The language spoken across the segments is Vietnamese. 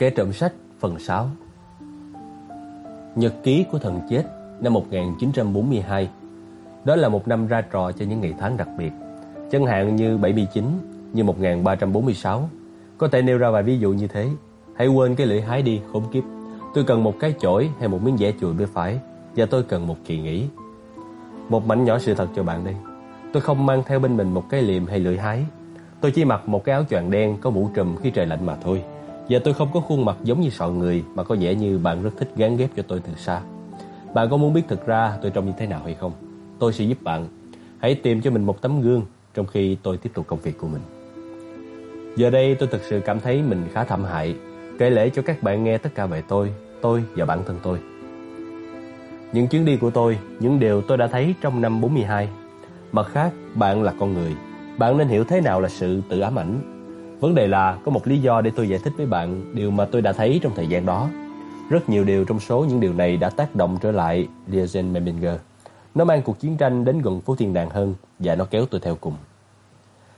Kẻ trộm sách phần 6 Nhật ký của thần chết năm 1942 Đó là một năm ra trò cho những ngày tháng đặc biệt. Chẳng hạn như 79, như 1346 Có thể nêu ra vài ví dụ như thế. Hãy quên cái lưỡi hái đi khốn kiếp. Tôi cần một cái chổi hay một miếng dẻ chùi bên phải Và tôi cần một kỳ nghỉ. Một mảnh nhỏ sự thật cho bạn đây Tôi không mang theo bên mình một cái liềm hay lưỡi hái. Tôi chỉ mặc một cái áo choàng đen có mũ trùm khi trời lạnh mà thôi giờ tôi không có khuôn mặt giống như sọ người Mà có vẻ như bạn rất thích gán ghép cho tôi từ xa. Bạn có muốn biết thực ra tôi trông như thế nào hay không? Tôi sẽ giúp bạn. Hãy tìm cho mình một tấm gương Trong khi tôi tiếp tục công việc của mình. Giờ đây tôi thực sự cảm thấy mình khá thảm hại. Kể lễ cho các bạn nghe tất cả về tôi Tôi và bản thân tôi. Những chuyến đi của tôi Những điều tôi đã thấy trong năm 42 Mặt khác, bạn là con người. Bạn nên hiểu thế nào là sự tự ám ảnh. Vấn đề là có một lý do để tôi giải thích với bạn điều mà tôi đã thấy trong thời gian đó. Rất nhiều điều trong số những điều này đã tác động trở lại diogen Meminger. Nó mang cuộc chiến tranh đến gần phố thiên đàng hơn và nó kéo tôi theo cùng.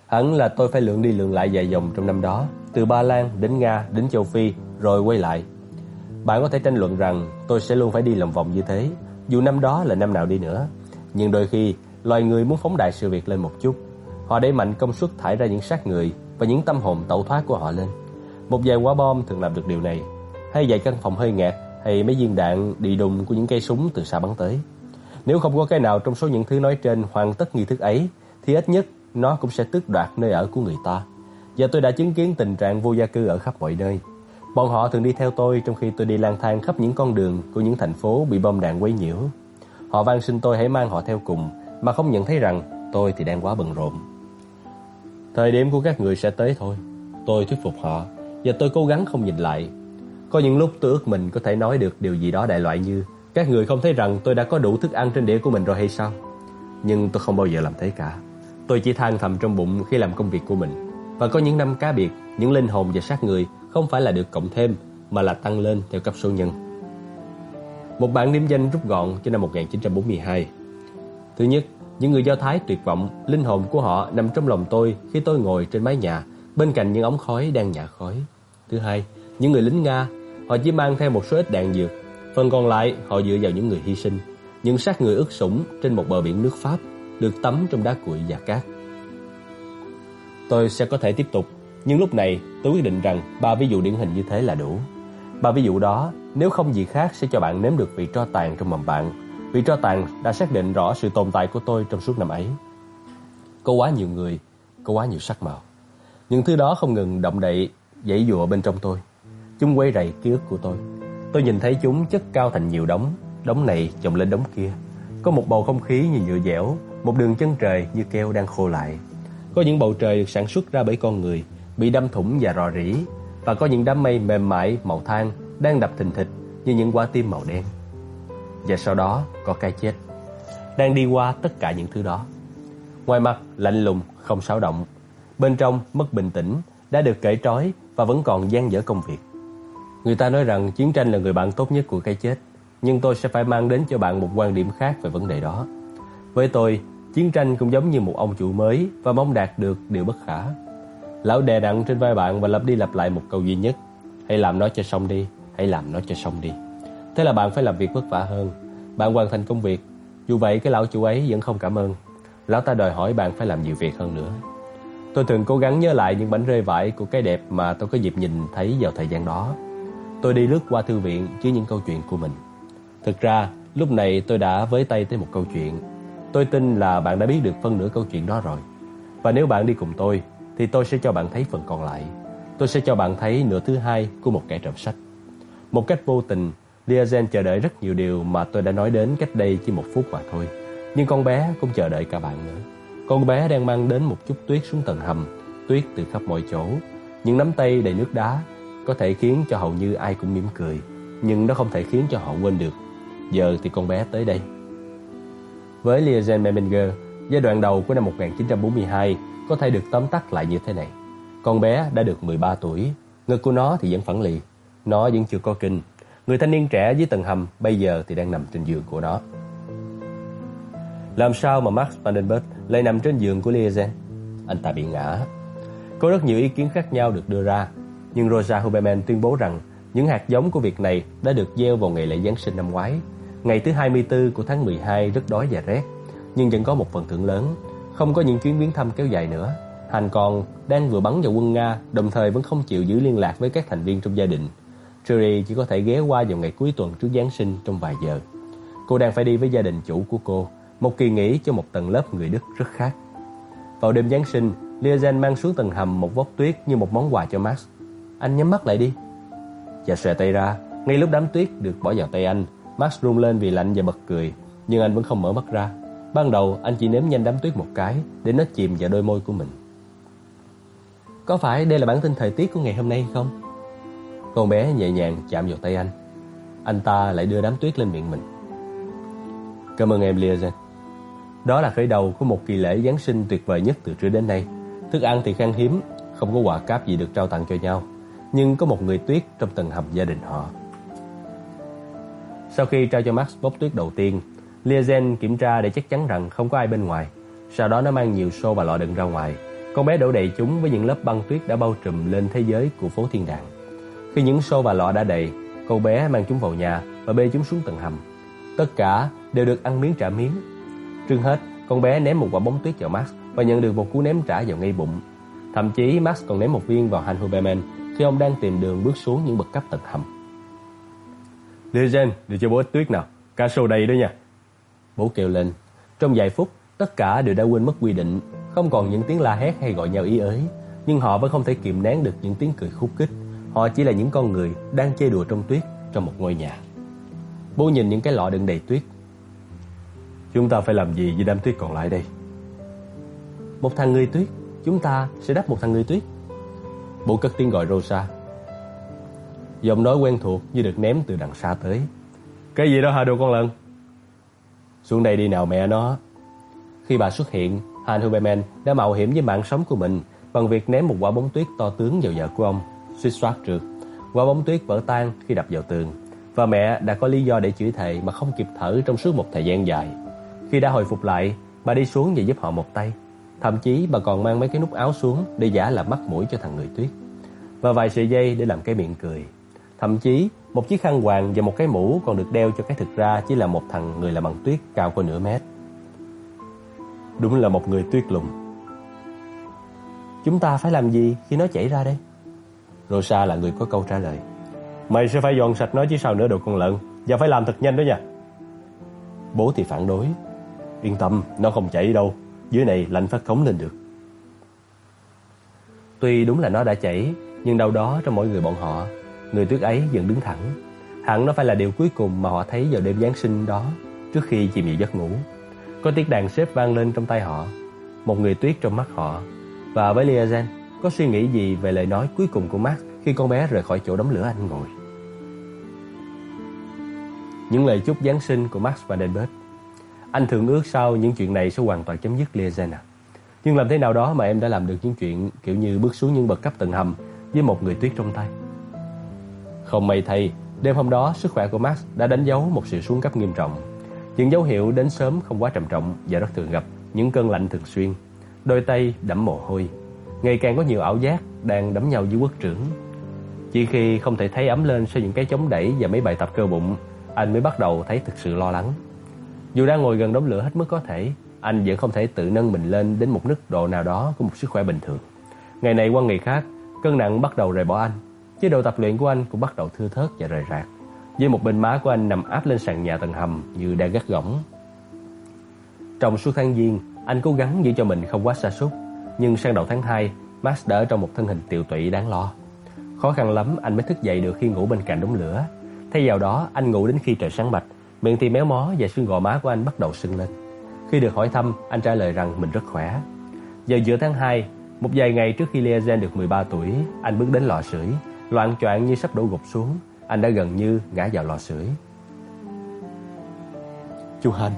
Hẳn là tôi phải lượn đi lượn lại dài dòng trong năm đó, từ Ba Lan đến Nga đến châu Phi rồi quay lại. Bạn có thể tranh luận rằng tôi sẽ luôn phải đi lòng vòng như thế, dù năm đó là năm nào đi nữa. Nhưng đôi khi, loài người muốn phóng đại sự việc lên một chút Họ đẩy mạnh công suất thải ra những xác người và những tâm hồn tẩu thoát của họ lên. Một vài quả bom thường làm được điều này, hay vài căn phòng hơi ngạt, hay mấy viên đạn đi đùng của những cây súng từ xa bắn tới. Nếu không có cái nào trong số những thứ nói trên hoàn tất nghi thức ấy, thì ít nhất nó cũng sẽ tước đoạt nơi ở của người ta. Và tôi đã chứng kiến tình trạng vô gia cư ở khắp mọi nơi. Bọn họ thường đi theo tôi trong khi tôi đi lang thang khắp những con đường của những thành phố bị bom đạn quấy nhiễu. Họ van xin tôi hãy mang họ theo cùng, mà không nhận thấy rằng tôi thì đang quá bận rộn. Thời điểm của các người sẽ tới thôi. Tôi thuyết phục họ, Và tôi cố gắng không nhìn lại. Có những lúc tôi ước mình có thể nói được điều gì đó đại loại như, Các người không thấy rằng tôi đã có đủ thức ăn trên đĩa của mình rồi hay sao? Nhưng tôi không bao giờ làm thế cả. Tôi chỉ than thầm trong bụng khi làm công việc của mình. Và có những năm cá biệt, Những linh hồn và sát người Không phải là được cộng thêm, Mà là tăng lên theo cấp số nhân. Một bản điểm danh rút gọn cho năm 1942 Thứ nhất những người Do Thái tuyệt vọng, linh hồn của họ nằm trong lòng tôi khi tôi ngồi trên mái nhà, bên cạnh những ống khói đang nhả khói. Thứ hai, những người lính Nga, họ chỉ mang theo một số ít đạn dược, phần còn lại họ dựa vào những người hy sinh, những xác người ướt sũng trên một bờ biển nước Pháp, được tắm trong đá cuội và cát. Tôi sẽ có thể tiếp tục, nhưng lúc này tôi quyết định rằng ba ví dụ điển hình như thế là đủ. Ba ví dụ đó, nếu không gì khác sẽ cho bạn nếm được vị tro tàn trong mầm bạn Vị tro tàn đã xác định rõ sự tồn tại của tôi trong suốt năm ấy. Có quá nhiều người, có quá nhiều sắc màu. Những thứ đó không ngừng động đậy, dãy dụa bên trong tôi. Chúng quay rầy ký ức của tôi. Tôi nhìn thấy chúng chất cao thành nhiều đống, đống này chồng lên đống kia. Có một bầu không khí như nhựa dẻo, một đường chân trời như keo đang khô lại. Có những bầu trời được sản xuất ra bởi con người, bị đâm thủng và rò rỉ, và có những đám mây mềm mại màu than đang đập thình thịch như những quả tim màu đen. Và sau đó có cái chết. Đang đi qua tất cả những thứ đó. Ngoài mặt lạnh lùng không xáo động. Bên trong mất bình tĩnh Đã được cởi trói và vẫn còn gian dở công việc. Người ta nói rằng chiến tranh là người bạn tốt nhất của cái chết Nhưng tôi sẽ phải mang đến cho bạn một quan điểm khác về vấn đề đó. Với tôi, chiến tranh cũng giống như một ông chủ mới Và mong đạt được điều bất khả. Lão đè nặng trên vai bạn và lặp đi lặp lại một câu duy nhất Hãy làm nó cho xong đi Hãy làm nó cho xong đi. Thế là bạn phải làm việc vất vả hơn. Bạn hoàn thành công việc. Dù vậy, cái lão chủ ấy vẫn không cảm ơn. Lão ta đòi hỏi bạn phải làm nhiều việc hơn nữa. Tôi thường cố gắng nhớ lại những bánh rơi vải của cái đẹp mà tôi có dịp nhìn thấy vào thời gian đó. Tôi đi lướt qua thư viện chứa những câu chuyện của mình. Thực ra, lúc này tôi đã với tay tới một câu chuyện. Tôi tin là bạn đã biết được phân nửa câu chuyện đó rồi. Và nếu bạn đi cùng tôi, Thì tôi sẽ cho bạn thấy phần còn lại. Tôi sẽ cho bạn thấy nửa thứ hai của một kẻ trộm sách. Một cách vô tình Diazen chờ đợi rất nhiều điều mà tôi đã nói đến cách đây chỉ một phút mà thôi. Nhưng con bé cũng chờ đợi cả bạn nữa. Con bé đang mang đến một chút tuyết xuống tầng hầm, tuyết từ khắp mọi chỗ. Những nắm tay đầy nước đá có thể khiến cho hầu như ai cũng mỉm cười, nhưng nó không thể khiến cho họ quên được. Giờ thì con bé tới đây. Với Liazen Meminger, giai đoạn đầu của năm 1942 có thể được tóm tắt lại như thế này. Con bé đã được 13 tuổi, ngực của nó thì vẫn phẳng lì, nó vẫn chưa có kinh Người thanh niên trẻ dưới tầng hầm bây giờ thì đang nằm trên giường của nó. Làm sao mà Max Vandenberg lại nằm trên giường của Liesen? Anh ta bị ngã. Có rất nhiều ý kiến khác nhau được đưa ra, nhưng Rosa Huberman tuyên bố rằng Những hạt giống của việc này đã được gieo vào ngày lễ Giáng sinh năm ngoái. Ngày thứ 24 của tháng 12 rất đói và rét, nhưng vẫn có một phần thưởng lớn, không có những chuyến viếng thăm kéo dài nữa. Hành còn đang vừa bắn vào quân Nga, đồng thời vẫn không chịu giữ liên lạc với các thành viên trong gia đình. Trudy chỉ có thể ghé qua vào ngày cuối tuần trước Giáng sinh trong vài giờ. Cô đang phải đi với gia đình chủ của cô, một kỳ nghỉ cho một tầng lớp người Đức rất khác. Vào đêm Giáng sinh, Liazen mang xuống tầng hầm một vốc tuyết như một món quà cho Max. Anh nhắm mắt lại đi. Và xòe tay ra, ngay lúc đám tuyết được bỏ vào tay anh, Max run lên vì lạnh và bật cười, nhưng anh vẫn không mở mắt ra. Ban đầu anh chỉ nếm nhanh đám tuyết một cái để nó chìm vào đôi môi của mình. Có phải đây là bản tin thời tiết của ngày hôm nay không? Con bé nhẹ nhàng chạm vào tay anh. Anh ta lại đưa đám tuyết lên miệng mình. Cảm ơn em Liazen. Đó là khởi đầu của một kỳ lễ Giáng sinh tuyệt vời nhất từ trước đến nay. Thức ăn thì khan hiếm, không có quà cáp gì được trao tặng cho nhau, nhưng có một người tuyết trong tầng hầm gia đình họ. Sau khi trao cho Max bốc tuyết đầu tiên, Liazen kiểm tra để chắc chắn rằng không có ai bên ngoài. Sau đó nó mang nhiều xô và lọ đựng ra ngoài. Con bé đổ đầy chúng với những lớp băng tuyết đã bao trùm lên thế giới của phố thiên đàng. Khi những xô và lọ đã đầy, con bé mang chúng vào nhà và bê chúng xuống tầng hầm. Tất cả đều được ăn miếng trả miếng. Trước hết, con bé ném một quả bóng tuyết vào Max và nhận được một cú ném trả vào ngay bụng. Thậm chí Max còn ném một viên vào Han Huberman khi ông đang tìm đường bước xuống những bậc cấp tầng hầm. Legend, để cho bố ít tuyết nào, cá sô đầy đó nha. Bố kêu lên. Trong vài phút, tất cả đều đã quên mất quy định, không còn những tiếng la hét hay gọi nhau ý ới, nhưng họ vẫn không thể kìm nén được những tiếng cười khúc khích. Họ chỉ là những con người đang chơi đùa trong tuyết trong một ngôi nhà. Bố nhìn những cái lọ đựng đầy tuyết. Chúng ta phải làm gì với đám tuyết còn lại đây? Một thằng người tuyết, chúng ta sẽ đắp một thằng người tuyết. Bố cất tiếng gọi Rosa. Giọng nói quen thuộc như được ném từ đằng xa tới. Cái gì đó hả đồ con lợn? Xuống đây đi nào mẹ nó. Khi bà xuất hiện, Han Huberman đã mạo hiểm với mạng sống của mình bằng việc ném một quả bóng tuyết to tướng vào vợ của ông, suýt soát trượt. Quả bóng tuyết vỡ tan khi đập vào tường và mẹ đã có lý do để chửi thề mà không kịp thở trong suốt một thời gian dài. Khi đã hồi phục lại, bà đi xuống và giúp họ một tay. Thậm chí bà còn mang mấy cái nút áo xuống để giả làm mắt mũi cho thằng người tuyết. Và vài sợi dây để làm cái miệng cười. Thậm chí, một chiếc khăn quàng và một cái mũ còn được đeo cho cái thực ra chỉ là một thằng người làm bằng tuyết cao có nửa mét. Đúng là một người tuyết lùng. Chúng ta phải làm gì khi nó chảy ra đây? Rosa là người có câu trả lời. Mày sẽ phải dọn sạch nó chứ sao nữa đồ con lợn? Và phải làm thật nhanh đó nha. Bố thì phản đối. Yên tâm, nó không chảy đâu. Dưới này lạnh phát khống lên được. Tuy đúng là nó đã chảy Nhưng đâu đó trong mỗi người bọn họ Người tuyết ấy vẫn đứng thẳng. Hẳn nó phải là điều cuối cùng mà họ thấy vào đêm Giáng sinh đó Trước khi chìm vào giấc ngủ. Có tiếng đàn xếp vang lên trong tay họ Một người tuyết trong mắt họ. Và với Liazen có suy nghĩ gì về lời nói cuối cùng của Max Khi con bé rời khỏi chỗ đống lửa anh ngồi những lời chúc Giáng sinh của Max và Delbert. Anh thường ước sau những chuyện này sẽ hoàn toàn chấm dứt Liazena. Nhưng làm thế nào đó mà em đã làm được những chuyện kiểu như bước xuống những bậc cấp tầng hầm với một người tuyết trong tay. Không may thay, đêm hôm đó sức khỏe của Max đã đánh dấu một sự xuống cấp nghiêm trọng. Những dấu hiệu đến sớm không quá trầm trọng và rất thường gặp, những cơn lạnh thường xuyên. Đôi tay đẫm mồ hôi, ngày càng có nhiều ảo giác đang đấm nhau dưới quốc trưởng. Chỉ khi không thể thấy ấm lên sau những cái chống đẩy và mấy bài tập cơ bụng anh mới bắt đầu thấy thực sự lo lắng. Dù đang ngồi gần đống lửa hết mức có thể, anh vẫn không thể tự nâng mình lên đến một mức độ nào đó của một sức khỏe bình thường. Ngày này qua ngày khác, cân nặng bắt đầu rời bỏ anh. Chế độ tập luyện của anh cũng bắt đầu thưa thớt và rời rạc. Với một bên má của anh nằm áp lên sàn nhà tầng hầm như đang gắt gỏng. Trong suốt tháng giêng, anh cố gắng giữ cho mình không quá sa sút nhưng sang đầu tháng 2, Max đã ở trong một thân hình tiều tụy đáng lo. Khó khăn lắm anh mới thức dậy được khi ngủ bên cạnh đống lửa Thay vào đó, anh ngủ đến khi trời sáng bạch, miệng thì méo mó và xương gò má của anh bắt đầu sưng lên. Khi được hỏi thăm, anh trả lời rằng mình rất khỏe. Giờ giữa tháng 2, một vài ngày trước khi Liazen được 13 tuổi, anh bước đến lò sưởi, loạn choạng như sắp đổ gục xuống. Anh đã gần như ngã vào lò sưởi. Chú Hên,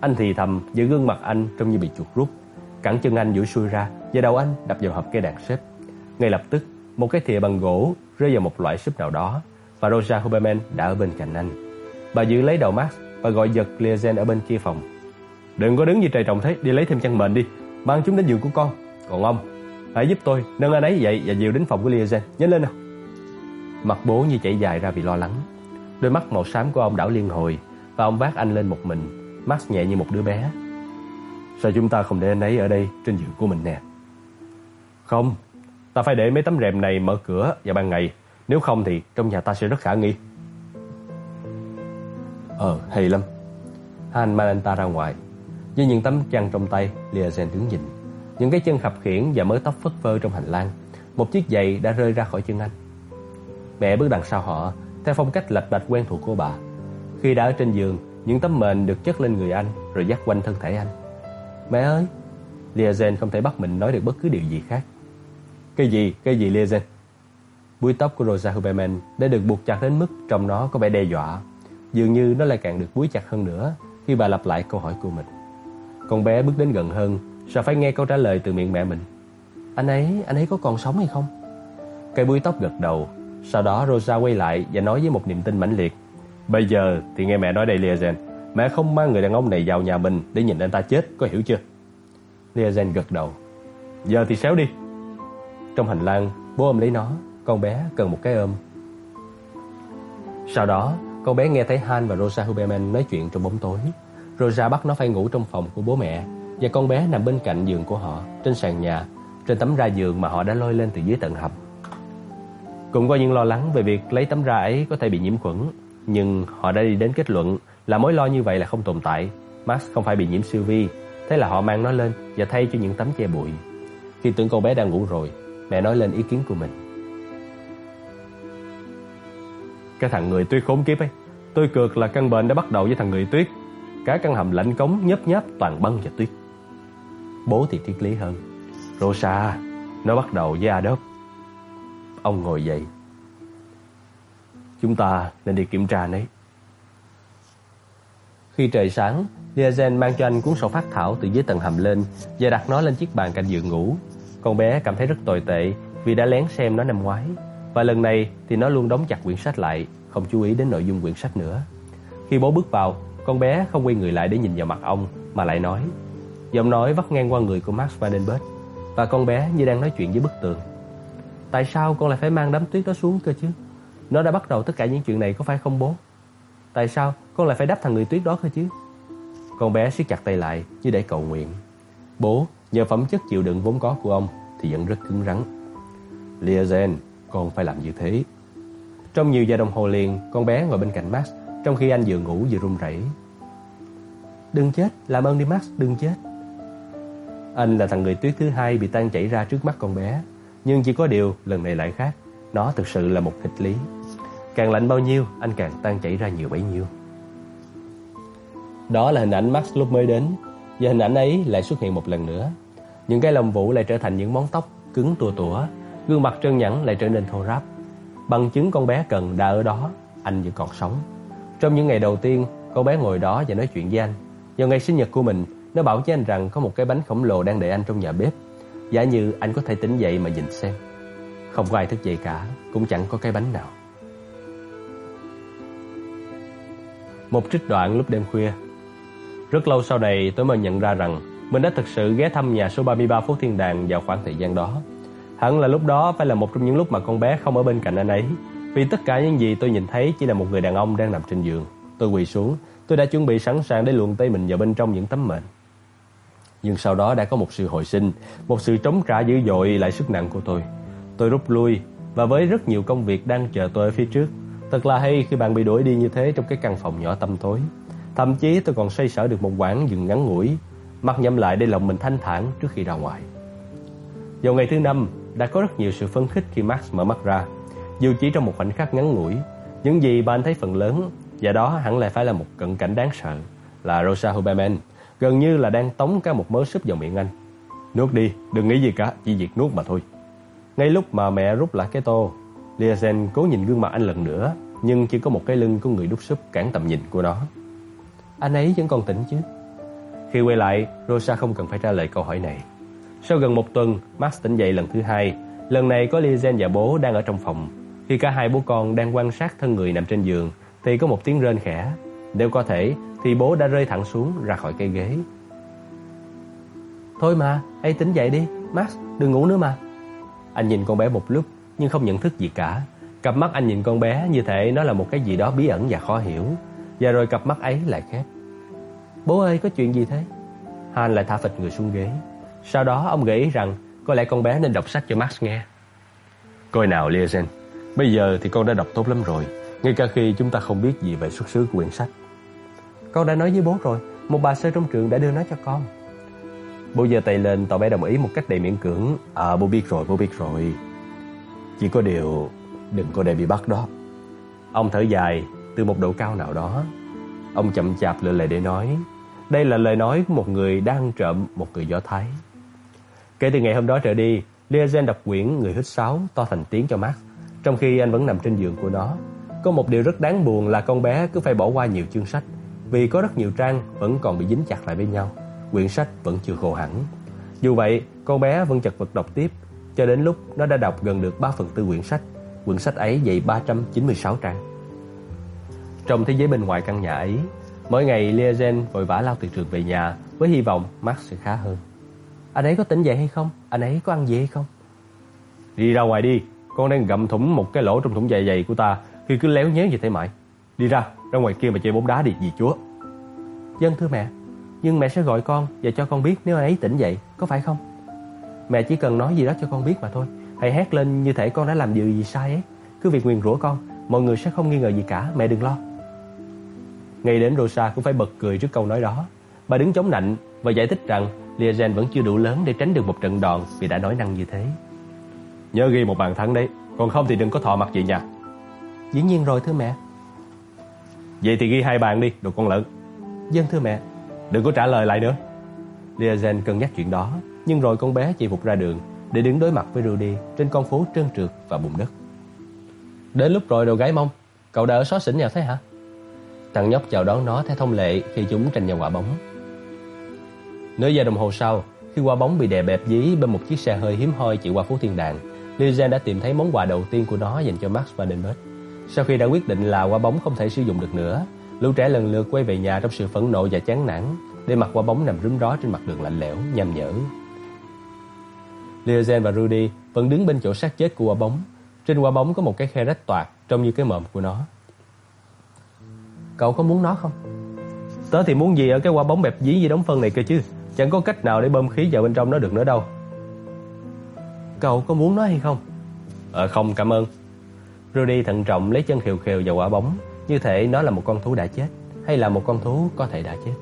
anh thì thầm giữa gương mặt anh trông như bị chuột rút. Cẳng chân anh duỗi xuôi ra và đầu anh đập vào hộp cây đàn xếp. Ngay lập tức, một cái thìa bằng gỗ rơi vào một loại súp nào đó và Rosa Huberman đã ở bên cạnh anh. Bà giữ lấy đầu Max và gọi giật Liazen ở bên kia phòng. Đừng có đứng như trời trồng thế, đi lấy thêm chăn mền đi, mang chúng đến giường của con. Còn ông, hãy giúp tôi nâng anh ấy dậy và dìu đến phòng của Liazen, nhanh lên nào. Mặt bố như chảy dài ra vì lo lắng. Đôi mắt màu xám của ông đảo liên hồi và ông vác anh lên một mình, Max nhẹ như một đứa bé. Sao chúng ta không để anh ấy ở đây trên giường của mình nè? Không, ta phải để mấy tấm rèm này mở cửa vào ban ngày, nếu không thì trong nhà ta sẽ rất khả nghi. Ờ, hay lắm. Han mang anh ta ra ngoài. Với những tấm chăn trong tay, Liazen đứng nhìn. Những cái chân khập khiển và mớ tóc phất phơ trong hành lang. Một chiếc giày đã rơi ra khỏi chân anh. Mẹ bước đằng sau họ, theo phong cách lạch bạch quen thuộc của bà. Khi đã ở trên giường, những tấm mền được chất lên người anh rồi dắt quanh thân thể anh. Mẹ ơi! Liazen không thể bắt mình nói được bất cứ điều gì khác. Cái gì? Cái gì Liazen? Búi tóc của Rosa Huberman đã được buộc chặt đến mức trong nó có vẻ đe dọa. Dường như nó lại càng được búi chặt hơn nữa khi bà lặp lại câu hỏi của mình. Con bé bước đến gần hơn, sao phải nghe câu trả lời từ miệng mẹ mình. Anh ấy, anh ấy có còn sống hay không? Cây búi tóc gật đầu, sau đó Rosa quay lại và nói với một niềm tin mãnh liệt. Bây giờ thì nghe mẹ nói đây Liazen, mẹ không mang người đàn ông này vào nhà mình để nhìn anh ta chết, có hiểu chưa? Liazen gật đầu. Giờ thì xéo đi. Trong hành lang, bố ôm lấy nó, con bé cần một cái ôm. Sau đó, con bé nghe thấy Han và Rosa Huberman nói chuyện trong bóng tối. Rosa bắt nó phải ngủ trong phòng của bố mẹ và con bé nằm bên cạnh giường của họ, trên sàn nhà, trên tấm ra giường mà họ đã lôi lên từ dưới tận hầm. Cũng có những lo lắng về việc lấy tấm ra ấy có thể bị nhiễm khuẩn, nhưng họ đã đi đến kết luận là mối lo như vậy là không tồn tại. Max không phải bị nhiễm siêu vi, thế là họ mang nó lên và thay cho những tấm che bụi. Khi tưởng cô bé đang ngủ rồi, mẹ nói lên ý kiến của mình. Cái thằng người tuyết khốn kiếp ấy, tôi cược là căn bệnh đã bắt đầu với thằng người tuyết. Cả căn hầm lạnh cống nhấp nháp toàn băng và tuyết. Bố thì triết lý hơn. Rosa, nó bắt đầu với Adolf. Ông ngồi dậy. Chúng ta nên đi kiểm tra nấy. Khi trời sáng, Liazen mang cho anh cuốn sổ phát thảo từ dưới tầng hầm lên và đặt nó lên chiếc bàn cạnh giường ngủ. Con bé cảm thấy rất tồi tệ vì đã lén xem nó năm ngoái. Và lần này thì nó luôn đóng chặt quyển sách lại, không chú ý đến nội dung quyển sách nữa. Khi bố bước vào, con bé không quay người lại để nhìn vào mặt ông mà lại nói. Giọng nói vắt ngang qua người của Max Vandenberg và con bé như đang nói chuyện với bức tường. Tại sao con lại phải mang đám tuyết đó xuống cơ chứ? Nó đã bắt đầu tất cả những chuyện này có phải không bố? Tại sao con lại phải đắp thằng người tuyết đó cơ chứ? Con bé siết chặt tay lại như để cầu nguyện. Bố, nhờ phẩm chất chịu đựng vốn có của ông thì vẫn rất cứng rắn. Liazen, con phải làm như thế. Trong nhiều giờ đồng hồ liền, con bé ngồi bên cạnh Max trong khi anh vừa ngủ vừa run rẩy. Đừng chết, làm ơn đi Max, đừng chết. Anh là thằng người tuyết thứ hai bị tan chảy ra trước mắt con bé. Nhưng chỉ có điều lần này lại khác. Nó thực sự là một nghịch lý. Càng lạnh bao nhiêu, anh càng tan chảy ra nhiều bấy nhiêu. Đó là hình ảnh Max lúc mới đến. Và hình ảnh ấy lại xuất hiện một lần nữa. Những cái lồng vũ lại trở thành những món tóc cứng tua tủa. Gương mặt trơn nhẵn lại trở nên thô ráp. Bằng chứng con bé cần đã ở đó, anh vẫn còn sống. Trong những ngày đầu tiên, con bé ngồi đó và nói chuyện với anh. Vào ngày sinh nhật của mình, nó bảo với anh rằng có một cái bánh khổng lồ đang đợi anh trong nhà bếp. Giả như anh có thể tỉnh dậy mà nhìn xem. Không có ai thức dậy cả, cũng chẳng có cái bánh nào. Một trích đoạn lúc đêm khuya. Rất lâu sau này tôi mới nhận ra rằng mình đã thực sự ghé thăm nhà số 33 phố Thiên Đàng vào khoảng thời gian đó. Hẳn là lúc đó phải là một trong những lúc mà con bé không ở bên cạnh anh ấy. Vì tất cả những gì tôi nhìn thấy chỉ là một người đàn ông đang nằm trên giường. Tôi quỳ xuống, tôi đã chuẩn bị sẵn sàng để luồn tay mình vào bên trong những tấm mền. Nhưng sau đó đã có một sự hồi sinh, một sự chống trả dữ dội lại sức nặng của tôi. Tôi rút lui và với rất nhiều công việc đang chờ tôi ở phía trước. Thật là hay khi bạn bị đuổi đi như thế trong cái căn phòng nhỏ tăm tối. Thậm chí tôi còn xoay sở được một quãng dừng ngắn ngủi, mắt nhắm lại để lòng mình thanh thản trước khi ra ngoài. Vào ngày thứ năm, đã có rất nhiều sự phấn khích khi Max mở mắt ra. Dù chỉ trong một khoảnh khắc ngắn ngủi, những gì bạn thấy phần lớn, và đó hẳn lại phải là một cận cảnh đáng sợ, là Rosa Huberman, gần như là đang tống cả một mớ súp vào miệng anh. Nuốt đi, đừng nghĩ gì cả, chỉ việc nuốt mà thôi. Ngay lúc mà mẹ rút lại cái tô, Liazen cố nhìn gương mặt anh lần nữa, nhưng chỉ có một cái lưng của người đút súp cản tầm nhìn của nó. Anh ấy vẫn còn tỉnh chứ? Khi quay lại, Rosa không cần phải trả lời câu hỏi này. Sau gần một tuần, Max tỉnh dậy lần thứ hai. Lần này có Lizen và bố đang ở trong phòng. Khi cả hai bố con đang quan sát thân người nằm trên giường, thì có một tiếng rên khẽ. Nếu có thể, thì bố đã rơi thẳng xuống ra khỏi cây ghế. Thôi mà, hãy tỉnh dậy đi, Max, đừng ngủ nữa mà. Anh nhìn con bé một lúc nhưng không nhận thức gì cả. Cặp mắt anh nhìn con bé như thể nó là một cái gì đó bí ẩn và khó hiểu. Và rồi cặp mắt ấy lại khép. Bố ơi, có chuyện gì thế? Han lại thả phịch người xuống ghế. Sau đó ông gợi ý rằng có lẽ con bé nên đọc sách cho Max nghe. Coi nào Liazen, bây giờ thì con đã đọc tốt lắm rồi, ngay cả khi chúng ta không biết gì về xuất xứ của quyển sách. Con đã nói với bố rồi, một bà sơ trong trường đã đưa nó cho con. Bố giơ tay lên tỏ vẻ đồng ý một cách đầy miễn cưỡng. À bố biết rồi, bố biết rồi. Chỉ có điều đừng có để bị bắt đó. Ông thở dài từ một độ cao nào đó. Ông chậm chạp lựa lời để nói. Đây là lời nói của một người đang trộm một người Do Thái. Kể từ ngày hôm đó trở đi, Liazen đọc quyển Người hít sáo to thành tiếng cho Max, trong khi anh vẫn nằm trên giường của nó. Có một điều rất đáng buồn là con bé cứ phải bỏ qua nhiều chương sách, vì có rất nhiều trang vẫn còn bị dính chặt lại với nhau. Quyển sách vẫn chưa khô hẳn. Dù vậy, con bé vẫn chật vật đọc tiếp, cho đến lúc nó đã đọc gần được 3 phần tư quyển sách. Quyển sách ấy dày 396 trang. Trong thế giới bên ngoài căn nhà ấy, mỗi ngày Liazen vội vã lao từ trường về nhà với hy vọng Max sẽ khá hơn. Anh ấy có tỉnh dậy hay không? Anh ấy có ăn gì hay không? Đi ra ngoài đi, con đang gặm thủng một cái lỗ trong thủng dạ dày của ta khi cứ léo nhéo như thế mãi. Đi ra, ra ngoài kia mà chơi bóng đá đi, dì chúa. Dân thưa mẹ, nhưng mẹ sẽ gọi con và cho con biết nếu anh ấy tỉnh dậy, có phải không? Mẹ chỉ cần nói gì đó cho con biết mà thôi. Hãy hét lên như thể con đã làm điều gì sai ấy. Cứ việc nguyền rủa con, mọi người sẽ không nghi ngờ gì cả, mẹ đừng lo. Ngay đến Rosa cũng phải bật cười trước câu nói đó. Bà đứng chống nạnh và giải thích rằng Liazen vẫn chưa đủ lớn để tránh được một trận đòn vì đã nói năng như thế. Nhớ ghi một bàn thắng đấy, còn không thì đừng có thọ mặt chị nha. Dĩ nhiên rồi thưa mẹ. Vậy thì ghi hai bàn đi, đồ con lợn. Dân thưa mẹ. Đừng có trả lời lại nữa. Liazen cân nhắc chuyện đó, nhưng rồi con bé chạy vụt ra đường để đứng đối mặt với Rudy trên con phố trơn trượt và bùn đất. Đến lúc rồi đồ gái mông, cậu đã ở xó xỉnh nhà thế hả? Thằng nhóc chào đón nó theo thông lệ khi chúng tranh nhau quả bóng. Nửa giờ đồng hồ sau, khi quả bóng bị đè bẹp dí bên một chiếc xe hơi hiếm hoi chạy qua phố Thiên Đàng, Lizen đã tìm thấy món quà đầu tiên của nó dành cho Max và Denbert. Sau khi đã quyết định là quả bóng không thể sử dụng được nữa, lũ trẻ lần lượt quay về nhà trong sự phẫn nộ và chán nản, để mặc quả bóng nằm rúm ró trên mặt đường lạnh lẽo, nham nhở. Liazen và Rudy vẫn đứng bên chỗ xác chết của quả bóng. Trên quả bóng có một cái khe rách toạc trông như cái mồm của nó. Cậu có muốn nó không? Tớ thì muốn gì ở cái quả bóng bẹp dí như đống phân này cơ chứ. Chẳng có cách nào để bơm khí vào bên trong nó được nữa đâu. Cậu có muốn nó hay không? Ờ không, cảm ơn. Rudy thận trọng lấy chân khều khều vào quả bóng, như thể nó là một con thú đã chết, hay là một con thú có thể đã chết.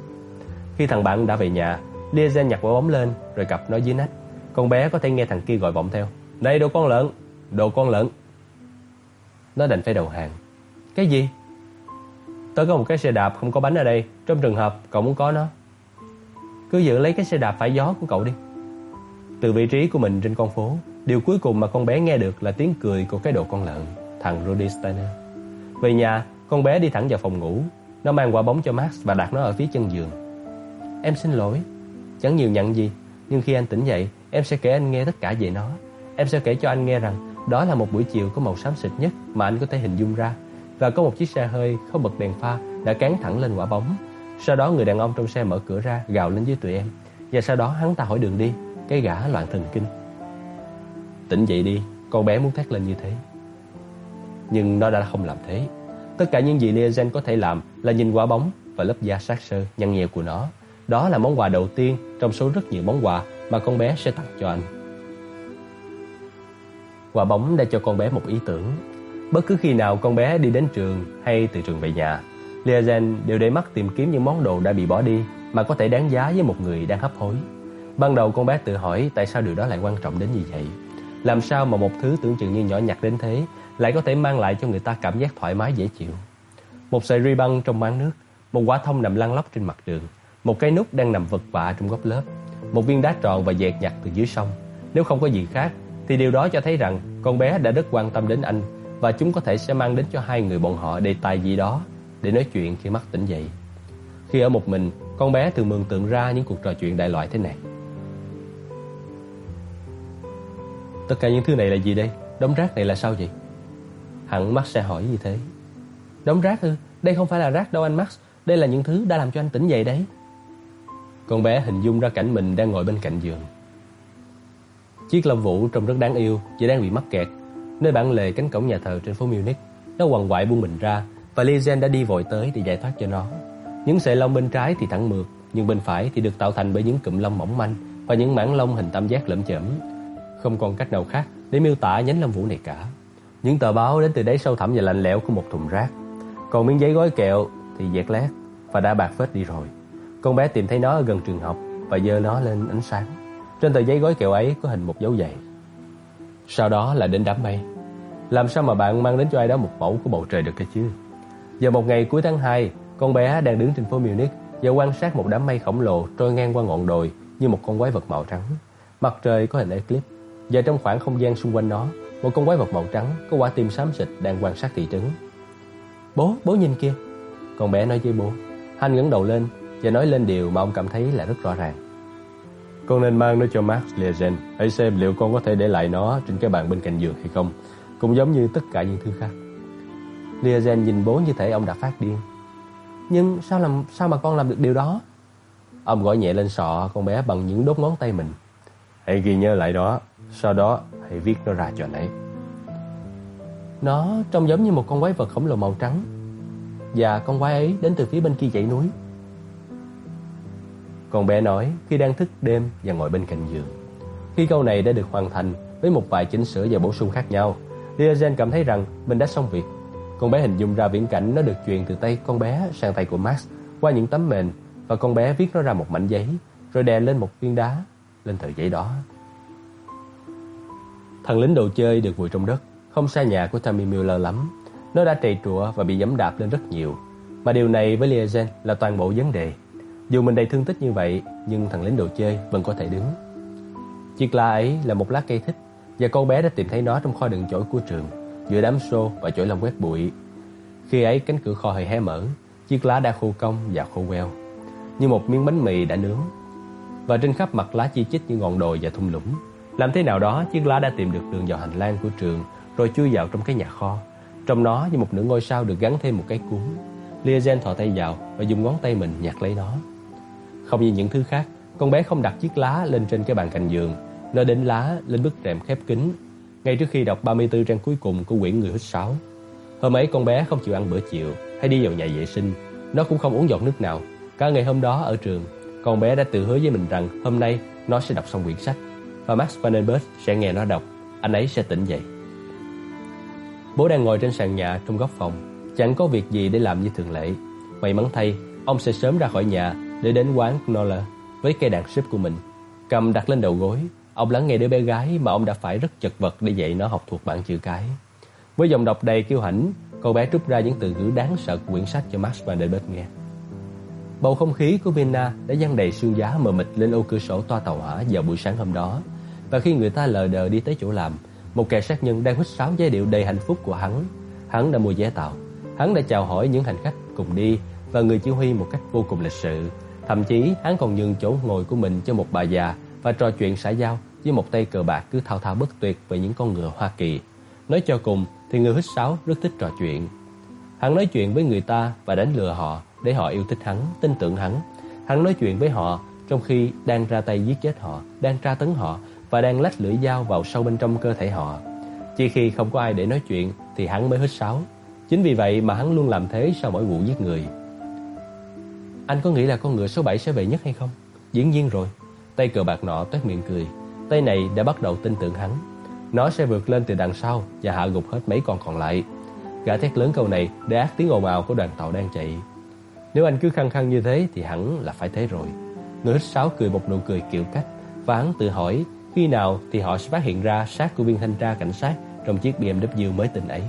Khi thằng bạn đã về nhà, Liazen nhặt quả bóng lên rồi cặp nó dưới nách. Con bé có thể nghe thằng kia gọi vọng theo. Này đồ con lợn, đồ con lợn. Nó đành phải đầu hàng. Cái gì? Tớ có một cái xe đạp không có bánh ở đây, trong trường hợp cậu muốn có nó. Cứ giữ lấy cái xe đạp phải gió của cậu đi. Từ vị trí của mình trên con phố, điều cuối cùng mà con bé nghe được là tiếng cười của cái đồ con lợn, thằng Rudy Steiner. Về nhà, con bé đi thẳng vào phòng ngủ. Nó mang quả bóng cho Max và đặt nó ở phía chân giường. Em xin lỗi. Chẳng nhiều nhận gì, nhưng khi anh tỉnh dậy, em sẽ kể anh nghe tất cả về nó. Em sẽ kể cho anh nghe rằng đó là một buổi chiều có màu xám xịt nhất mà anh có thể hình dung ra. Và có một chiếc xe hơi không bật đèn pha đã cán thẳng lên quả bóng. Sau đó người đàn ông trong xe mở cửa ra gào lên với tụi em. Và sau đó hắn ta hỏi đường đi, cái gã loạn thần kinh. Tỉnh dậy đi, con bé muốn thét lên như thế. Nhưng nó đã không làm thế. Tất cả những gì Liazen có thể làm là nhìn quả bóng và lớp da sát sơ nhăn nhẻo của nó. Đó là món quà đầu tiên trong số rất nhiều món quà mà con bé sẽ tặng cho anh. Quả bóng đã cho con bé một ý tưởng. Bất cứ khi nào con bé đi đến trường hay từ trường về nhà, Liazen đều để mắt tìm kiếm những món đồ đã bị bỏ đi mà có thể đáng giá với một người đang hấp hối. Ban đầu con bé tự hỏi tại sao điều đó lại quan trọng đến như vậy. Làm sao mà một thứ tưởng chừng như nhỏ nhặt đến thế lại có thể mang lại cho người ta cảm giác thoải mái dễ chịu. Một sợi ri băng trong máng nước, một quả thông nằm lăn lóc trên mặt đường, một cái nút đang nằm vật vạ trong góc lớp, một viên đá tròn và dẹt nhặt từ dưới sông. Nếu không có gì khác, thì điều đó cho thấy rằng con bé đã rất quan tâm đến anh và chúng có thể sẽ mang đến cho hai người bọn họ đề tài gì đó để nói chuyện khi mắt tỉnh dậy. Khi ở một mình, con bé thường mường tượng ra những cuộc trò chuyện đại loại thế này. Tất cả những thứ này là gì đây? Đống rác này là sao vậy? Hẳn Max sẽ hỏi như thế. Đống rác ư? Đây không phải là rác đâu anh Max. Đây là những thứ đã làm cho anh tỉnh dậy đấy. Con bé hình dung ra cảnh mình đang ngồi bên cạnh giường. Chiếc lông vũ trông rất đáng yêu và đang bị mắc kẹt. Nơi bản lề cánh cổng nhà thờ trên phố Munich, nó quằn quại buông mình ra và Lizen đã đi vội tới để giải thoát cho nó. Những sợi lông bên trái thì thẳng mượt, nhưng bên phải thì được tạo thành bởi những cụm lông mỏng manh và những mảng lông hình tam giác lẫm chởm. Không còn cách nào khác để miêu tả nhánh lông vũ này cả. Những tờ báo đến từ đáy sâu thẳm và lạnh lẽo của một thùng rác. Còn miếng giấy gói kẹo thì dẹt lét và đã bạc phết đi rồi. Con bé tìm thấy nó ở gần trường học và dơ nó lên ánh sáng. Trên tờ giấy gói kẹo ấy có hình một dấu giày. Sau đó là đến đám mây. Làm sao mà bạn mang đến cho ai đó một mẫu của bầu trời được cơ chứ? Giờ một ngày cuối tháng 2, con bé đang đứng trên phố Munich và quan sát một đám mây khổng lồ trôi ngang qua ngọn đồi như một con quái vật màu trắng. Mặt trời có hình eclipse và trong khoảng không gian xung quanh nó, một con quái vật màu trắng có quả tim xám xịt đang quan sát thị trấn. Bố, bố nhìn kia. Con bé nói với bố. Hanh ngẩng đầu lên và nói lên điều mà ông cảm thấy là rất rõ ràng. Con nên mang nó cho Max Liegen. Hãy xem liệu con có thể để lại nó trên cái bàn bên cạnh giường hay không. Cũng giống như tất cả những thứ khác. Liegen nhìn bố như thể ông đã phát điên. Nhưng sao làm sao mà con làm được điều đó? Ông gõ nhẹ lên sọ con bé bằng những đốt ngón tay mình. Hãy ghi nhớ lại đó, sau đó hãy viết nó ra cho anh ấy. Nó trông giống như một con quái vật khổng lồ màu trắng. Và con quái ấy đến từ phía bên kia dãy núi. Con bé nói khi đang thức đêm và ngồi bên cạnh giường. Khi câu này đã được hoàn thành với một vài chỉnh sửa và bổ sung khác nhau, Diogen cảm thấy rằng mình đã xong việc. Con bé hình dung ra viễn cảnh nó được truyền từ tay con bé sang tay của Max qua những tấm mền và con bé viết nó ra một mảnh giấy rồi đè lên một viên đá lên tờ giấy đó. Thằng lính đồ chơi được vùi trong đất, không xa nhà của Tommy Miller lắm. Nó đã trầy trụa và bị giẫm đạp lên rất nhiều. Mà điều này với Liazen là toàn bộ vấn đề. Dù mình đầy thương tích như vậy, nhưng thằng lính đồ chơi vẫn có thể đứng. Chiếc lá ấy là một lá cây thích và con bé đã tìm thấy nó trong kho đựng chổi của trường, giữa đám xô và chổi lông quét bụi. Khi ấy cánh cửa kho hơi hé mở, chiếc lá đã khô cong và khô queo, như một miếng bánh mì đã nướng. Và trên khắp mặt lá chi chít như ngọn đồi và thung lũng. Làm thế nào đó, chiếc lá đã tìm được đường vào hành lang của trường, rồi chui vào trong cái nhà kho. Trong nó như một nửa ngôi sao được gắn thêm một cái cuốn. Liazen thò tay vào và dùng ngón tay mình nhặt lấy nó. Không như những thứ khác, con bé không đặt chiếc lá lên trên cái bàn cạnh giường. Nó đến lá lên bức rèm khép kín, ngay trước khi đọc 34 trang cuối cùng của quyển Người hít sáo. Hôm ấy con bé không chịu ăn bữa chiều hay đi vào nhà vệ sinh. Nó cũng không uống giọt nước nào. Cả ngày hôm đó ở trường, con bé đã tự hứa với mình rằng hôm nay nó sẽ đọc xong quyển sách và Max Vandenberg sẽ nghe nó đọc. Anh ấy sẽ tỉnh dậy. Bố đang ngồi trên sàn nhà trong góc phòng, chẳng có việc gì để làm như thường lệ. May mắn thay, ông sẽ sớm ra khỏi nhà để đến quán Knoller với cây đàn sếp của mình. Cầm đặt lên đầu gối, ông lắng nghe đứa bé gái mà ông đã phải rất chật vật để dạy nó học thuộc bảng chữ cái. Với giọng đọc đầy kiêu hãnh, cậu bé trút ra những từ ngữ đáng sợ của quyển sách cho Max Van der Beek nghe. Bầu không khí của Vienna đã dâng đầy sương giá mờ mịt lên ô cửa sổ toa tàu hỏa vào buổi sáng hôm đó. Và khi người ta lờ đờ đi tới chỗ làm, một kẻ sát nhân đang hít sáo giai điệu đầy hạnh phúc của hắn. Hắn đã mua vé tàu, hắn đã chào hỏi những hành khách cùng đi và người chỉ huy một cách vô cùng lịch sự. Thậm chí hắn còn nhường chỗ ngồi của mình cho một bà già và trò chuyện xã giao với một tay cờ bạc cứ thao thao bất tuyệt về những con ngựa Hoa Kỳ. Nói cho cùng thì người hít sáo rất thích trò chuyện. Hắn nói chuyện với người ta và đánh lừa họ để họ yêu thích hắn, tin tưởng hắn. Hắn nói chuyện với họ trong khi đang ra tay giết chết họ, đang tra tấn họ và đang lách lưỡi dao vào sâu bên trong cơ thể họ. Chỉ khi không có ai để nói chuyện thì hắn mới hít sáo. Chính vì vậy mà hắn luôn làm thế sau mỗi vụ giết người. Anh có nghĩ là con ngựa số 7 sẽ về nhất hay không? Dĩ nhiên rồi. Tay cờ bạc nọ toét miệng cười. Tay này đã bắt đầu tin tưởng hắn. Nó sẽ vượt lên từ đằng sau và hạ gục hết mấy con còn lại. Gã thét lớn câu này để ác tiếng ồn ào của đoàn tàu đang chạy. Nếu anh cứ khăng khăng như thế thì hẳn là phải thế rồi. Người hít sáo cười một nụ cười kiểu cách và hắn tự hỏi khi nào thì họ sẽ phát hiện ra xác của viên thanh tra cảnh sát trong chiếc BMW mới tinh ấy.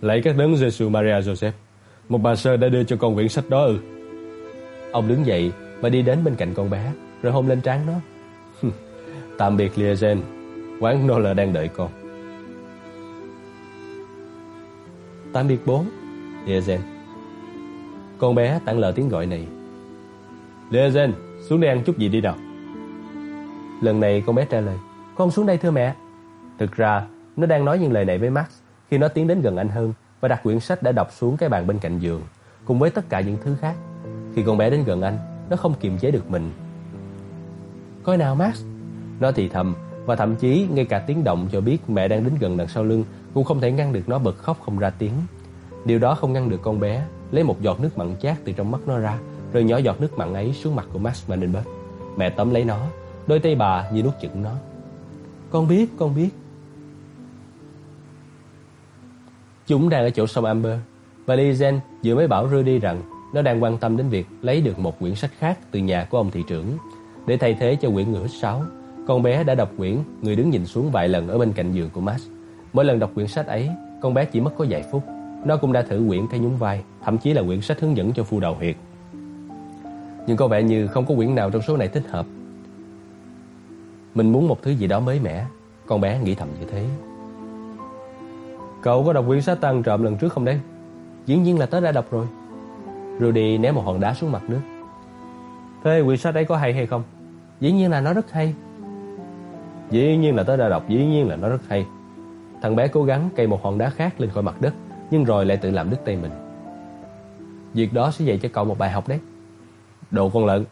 Lấy các đấng Jesus Maria Joseph, một bà sơ đã đưa cho con quyển sách đó ư? Ông đứng dậy và đi đến bên cạnh con bé, rồi hôn lên trán nó. Tạm biệt Liazen, quán Noller đang đợi con. Tạm biệt bố, Liazen. Con bé tặng lờ tiếng gọi này. Liazen, xuống đây ăn chút gì đi nào. Lần này con bé trả lời, con xuống đây thưa mẹ. Thực ra, nó đang nói những lời này với Max khi nó tiến đến gần anh hơn và đặt quyển sách đã đọc xuống cái bàn bên cạnh giường, cùng với tất cả những thứ khác. Khi con bé đến gần anh, nó không kiềm chế được mình. Coi nào Max, nó thì thầm Và thậm chí ngay cả tiếng động cho biết mẹ đang đến gần đằng sau lưng Cũng không thể ngăn được nó bật khóc không ra tiếng. Điều đó không ngăn được con bé Lấy một giọt nước mặn chát từ trong mắt nó ra Rồi nhỏ giọt nước mặn ấy xuống mặt của Max Vandenberg Mẹ tóm lấy nó Đôi tay bà như nuốt chửng nó. Con biết, con biết. Chúng đang ở chỗ sông Amber. Và Lizen vừa mới bảo Rudy rằng Nó đang quan tâm đến việc lấy được một quyển sách khác Từ nhà của ông thị trưởng. Để thay thế cho quyển người hít sáo Con bé đã đọc quyển Người đứng nhìn xuống vài lần ở bên cạnh giường của Max. Mỗi lần đọc quyển sách ấy, Con bé chỉ mất có vài phút. Nó cũng đã thử quyển cái nhún vai, Thậm chí là quyển sách hướng dẫn cho phu đầu huyệt. Nhưng có vẻ như không có quyển nào trong số này thích hợp. Mình muốn một thứ gì đó mới mẻ. Con bé nghĩ thầm như thế. Cậu có đọc quyển sách tăng trộm lần trước không đấy? Dĩ nhiên là tớ đã đọc rồi. Rudy ném một hòn đá xuống mặt nước. Thế quyển sách ấy có hay hay không? Dĩ nhiên là nó rất hay. Dĩ nhiên là tớ đã đọc, Dĩ nhiên là nó rất hay. Thằng bé cố gắng cây một hòn đá khác lên khỏi mặt đất, Nhưng rồi lại tự làm đứt tay mình. Việc đó sẽ dạy cho cậu một bài học đấy. Đồ con lợn.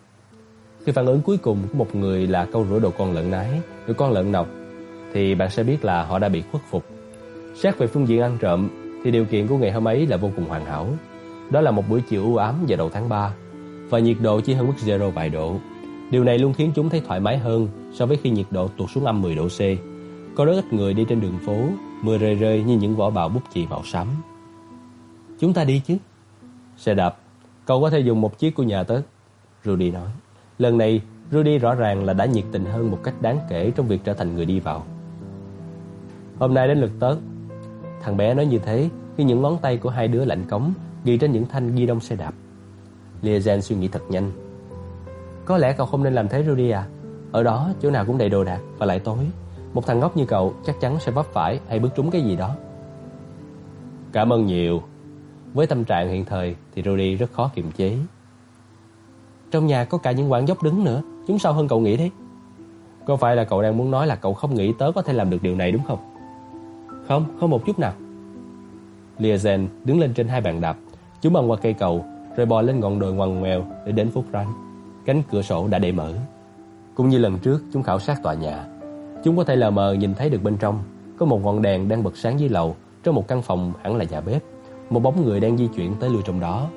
Khi phản ứng cuối cùng của một người là câu rủa đồ con lợn nái. Đồ con lợn nọc Thì bạn sẽ biết là họ đã bị khuất phục. Xét về phương diện ăn trộm thì điều kiện của ngày hôm ấy là vô cùng hoàn hảo. Đó là một buổi chiều u ám vào đầu tháng 3 và nhiệt độ chỉ hơn mức zero vài độ. Điều này luôn khiến chúng thấy thoải mái hơn so với khi nhiệt độ tụt xuống âm 10 độ C. Có rất ít người đi trên đường phố, mưa rơi rơi như những vỏ bào bút chì màu xám. Chúng ta đi chứ? Xe đạp, cậu có thể dùng một chiếc của nhà tớ. Rudy nói. Lần này, Rudy rõ ràng là đã nhiệt tình hơn một cách đáng kể trong việc trở thành người đi vào. Hôm nay đến lượt tớ, Thằng bé nói như thế khi những ngón tay của hai đứa lạnh cống ghi trên những thanh ghi đông xe đạp. Liazen suy nghĩ thật nhanh. Có lẽ cậu không nên làm thế Rudy à? Ở đó chỗ nào cũng đầy đồ đạc và lại tối. Một thằng ngốc như cậu chắc chắn sẽ vấp phải hay bước trúng cái gì đó. Cảm ơn nhiều. Với tâm trạng hiện thời thì Rudy rất khó kiềm chế. Trong nhà có cả những quảng dốc đứng nữa, chúng sâu hơn cậu nghĩ đấy. Có phải là cậu đang muốn nói là cậu không nghĩ tớ có thể làm được điều này đúng không? Không, không một chút nào. Liazen đứng lên trên hai bàn đạp, chúng băng qua cây cầu, rồi bò lên ngọn đồi ngoằn ngoèo để đến phố Frank. Cánh cửa sổ đã để mở. Cũng như lần trước, chúng khảo sát tòa nhà. Chúng có thể lờ mờ nhìn thấy được bên trong, có một ngọn đèn đang bật sáng dưới lầu, trong một căn phòng hẳn là nhà bếp. Một bóng người đang di chuyển tới lui trong đó.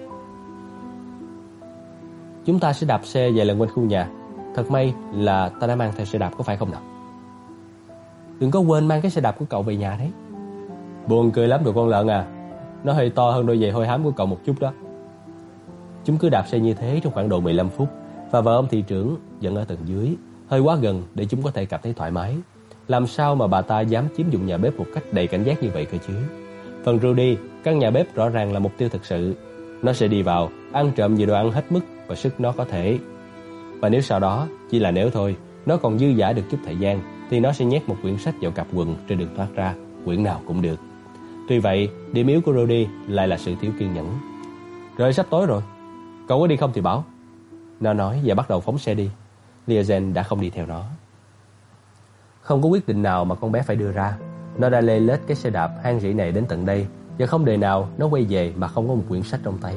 Chúng ta sẽ đạp xe vài lần quanh khu nhà. Thật may là ta đã mang theo xe đạp có phải không nào? Đừng có quên mang cái xe đạp của cậu về nhà đấy. Buồn cười lắm rồi con lợn à. Nó hơi to hơn đôi giày hôi hám của cậu một chút đó. Chúng cứ đạp xe như thế trong khoảng độ 15 phút Và vợ ông thị trưởng vẫn ở tầng dưới Hơi quá gần để chúng có thể cảm thấy thoải mái. Làm sao mà bà ta dám chiếm dụng nhà bếp một cách đầy cảnh giác như vậy cơ chứ? Phần Rudy, căn nhà bếp rõ ràng là mục tiêu thực sự. Nó sẽ đi vào, ăn trộm nhiều đồ ăn hết mức và sức nó có thể. Và nếu sau đó, chỉ là nếu thôi Nó còn dư giả được chút thời gian thì nó sẽ nhét một quyển sách vào cặp quần trên đường thoát ra, quyển nào cũng được. Tuy vậy, điểm yếu của Rudy lại là sự thiếu kiên nhẫn. Rồi sắp tối rồi, cậu có đi không thì bảo. Nó nói và bắt đầu phóng xe đi. Liazen đã không đi theo nó. Không có quyết định nào mà con bé phải đưa ra. Nó đã lê lết cái xe đạp hang rỉ này đến tận đây và không đời nào nó quay về mà không có một quyển sách trong tay.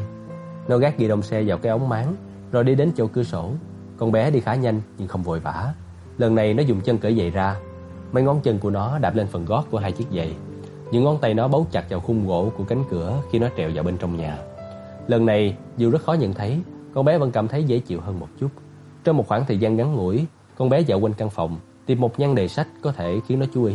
Nó gác ghi đồng xe vào cái ống máng rồi đi đến chỗ cửa sổ. Con bé đi khá nhanh nhưng không vội vã. Lần này nó dùng chân cởi giày ra. Mấy ngón chân của nó đạp lên phần gót của hai chiếc giày. Những ngón tay nó bấu chặt vào khung gỗ của cánh cửa Khi nó trèo vào bên trong nhà. Lần này, dù rất khó nhận thấy, Con bé vẫn cảm thấy dễ chịu hơn một chút. Trong một khoảng thời gian ngắn ngủi, Con bé dạo quanh căn phòng, Tìm một nhăn đề sách có thể khiến nó chú ý.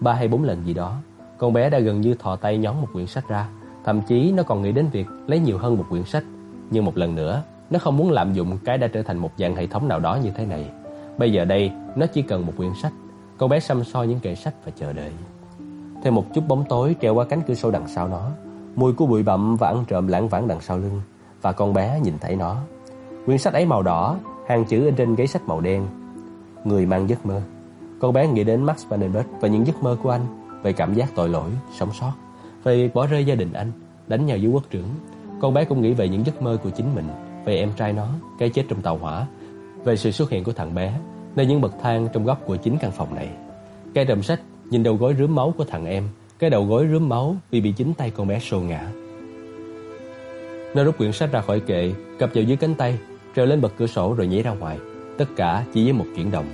Ba hay bốn lần gì đó, Con bé đã gần như thò tay nhón một quyển sách ra. Thậm chí nó còn nghĩ đến việc lấy nhiều hơn một quyển sách. Nhưng một lần nữa, Nó không muốn lạm dụng cái đã trở thành một dạng hệ thống nào đó như thế này. Bây giờ đây, nó chỉ cần một quyển sách. Con bé xăm soi những kệ sách và chờ đợi. Thêm một chút bóng tối treo qua cánh cửa sổ đằng sau nó. Mùi của bụi bặm và ăn trộm lãng vãng đằng sau lưng. Và con bé nhìn thấy nó. Quyển sách ấy màu đỏ, hàng chữ in trên giấy sách màu đen. Người mang giấc mơ. Con bé nghĩ đến Max Vandenberg và những giấc mơ của anh. Về cảm giác tội lỗi, sống sót. Về bỏ rơi gia đình anh, đánh nhau với quốc trưởng. Con bé cũng nghĩ về những giấc mơ của chính mình. Về em trai nó, cái chết trong tàu hỏa về sự xuất hiện của thằng bé nơi những bậc thang trong góc của chính căn phòng này. Cái rầm sách nhìn đầu gối rướm máu của thằng em, cái đầu gối rướm máu vì bị chính tay con bé xô ngã. Nó rút quyển sách ra khỏi kệ, cặp vào dưới cánh tay, trèo lên bậc cửa sổ rồi nhảy ra ngoài. Tất cả chỉ với một chuyển động.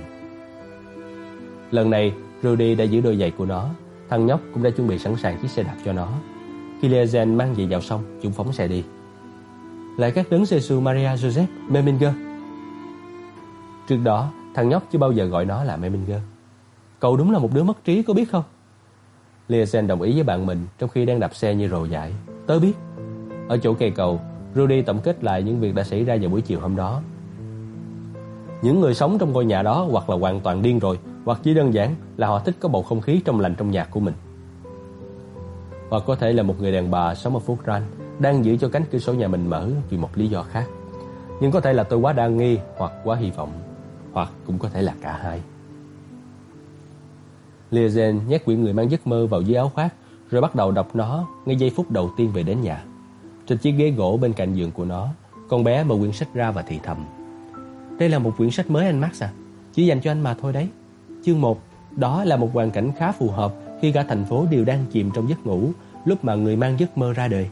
Lần này, Rudy đã giữ đôi giày của nó, thằng nhóc cũng đã chuẩn bị sẵn sàng chiếc xe đạp cho nó. Khi Lezen mang giày vào xong, chúng phóng xe đi. Lại các đấng giê Maria Joseph Meminger. Trước đó, thằng nhóc chưa bao giờ gọi nó là Meminger. Cậu đúng là một đứa mất trí có biết không? Liazen đồng ý với bạn mình trong khi đang đạp xe như rồ dại. Tớ biết. Ở chỗ cây cầu, Rudy tổng kết lại những việc đã xảy ra vào buổi chiều hôm đó. Những người sống trong ngôi nhà đó hoặc là hoàn toàn điên rồi, hoặc chỉ đơn giản là họ thích có bầu không khí trong lành trong nhà của mình. Hoặc có thể là một người đàn bà sống ở phố Grand đang giữ cho cánh cửa sổ nhà mình mở vì một lý do khác. Nhưng có thể là tôi quá đa nghi hoặc quá hy vọng, hoặc cũng có thể là cả hai. Liazen nhét quyển người mang giấc mơ vào dưới áo khoác rồi bắt đầu đọc nó ngay giây phút đầu tiên về đến nhà. Trên chiếc ghế gỗ bên cạnh giường của nó, con bé mở quyển sách ra và thì thầm. Đây là một quyển sách mới anh Max à, chỉ dành cho anh mà thôi đấy. Chương 1, đó là một hoàn cảnh khá phù hợp khi cả thành phố đều đang chìm trong giấc ngủ lúc mà người mang giấc mơ ra đời.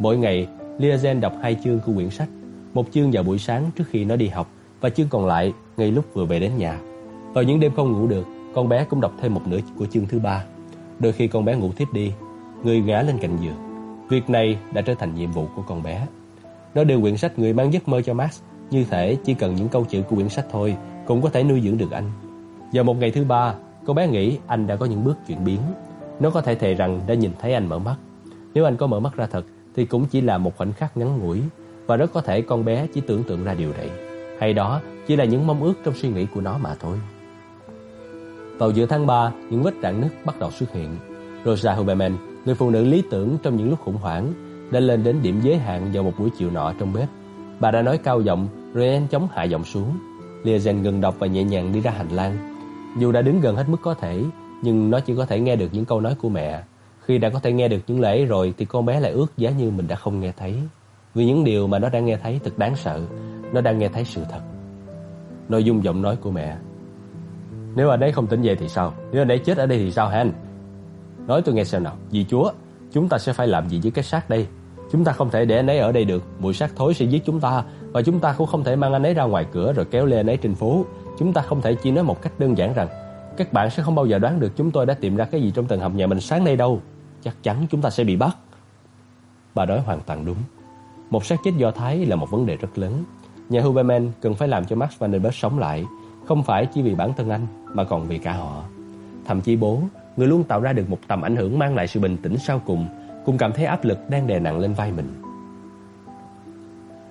Mỗi ngày, Liazen đọc hai chương của quyển sách, một chương vào buổi sáng trước khi nó đi học và chương còn lại ngay lúc vừa về đến nhà. Vào những đêm không ngủ được, con bé cũng đọc thêm một nửa của chương thứ ba. Đôi khi con bé ngủ thiếp đi, người ngã lên cạnh giường. Việc này đã trở thành nhiệm vụ của con bé. Nó đưa quyển sách Người mang giấc mơ cho Max, như thể chỉ cần những câu chữ của quyển sách thôi cũng có thể nuôi dưỡng được anh. Vào một ngày thứ ba, con bé nghĩ anh đã có những bước chuyển biến. Nó có thể thề rằng đã nhìn thấy anh mở mắt. Nếu anh có mở mắt ra thật thì cũng chỉ là một khoảnh khắc ngắn ngủi và rất có thể con bé chỉ tưởng tượng ra điều này. Hay đó chỉ là những mong ước trong suy nghĩ của nó mà thôi. Vào giữa tháng 3, những vết rạn nứt bắt đầu xuất hiện. Rosa Huberman, người phụ nữ lý tưởng trong những lúc khủng hoảng, đã lên đến điểm giới hạn vào một buổi chiều nọ trong bếp. Bà đã nói cao giọng rồi nhanh chóng hạ giọng xuống. Liazen ngừng đọc và nhẹ nhàng đi ra hành lang. Dù đã đứng gần hết mức có thể, nhưng nó chỉ có thể nghe được những câu nói của mẹ. Khi đã có thể nghe được những lời ấy rồi thì con bé lại ước giá như mình đã không nghe thấy. Vì những điều mà nó đang nghe thấy thật đáng sợ, nó đang nghe thấy sự thật. Nội dung giọng nói của mẹ nếu anh ấy không tỉnh dậy thì sao? Nếu anh ấy chết ở đây thì sao hả anh? Nói tôi nghe xem nào. Dì chúa Chúng ta sẽ phải làm gì với cái xác đây? Chúng ta không thể để anh ấy ở đây được. Mùi xác thối sẽ giết chúng ta Và chúng ta cũng không thể mang anh ấy ra ngoài cửa Rồi kéo lên anh ấy trên phố. Chúng ta không thể chỉ nói một cách đơn giản rằng Các bạn sẽ không bao giờ đoán được chúng tôi đã tìm ra cái gì trong tầng hầm nhà mình sáng nay đâu. Chắc chắn chúng ta sẽ bị bắt. Bà nói hoàn toàn đúng. Một xác chết do Thái là một vấn đề rất lớn Nhà Huberman cần phải làm cho Max Vandenberg sống lại Không phải chỉ vì bản thân anh mà còn vì cả họ. Thậm chí bố, người luôn tạo ra được một tầm ảnh hưởng mang lại sự bình tĩnh sau cùng, cũng cảm thấy áp lực đang đè nặng lên vai mình.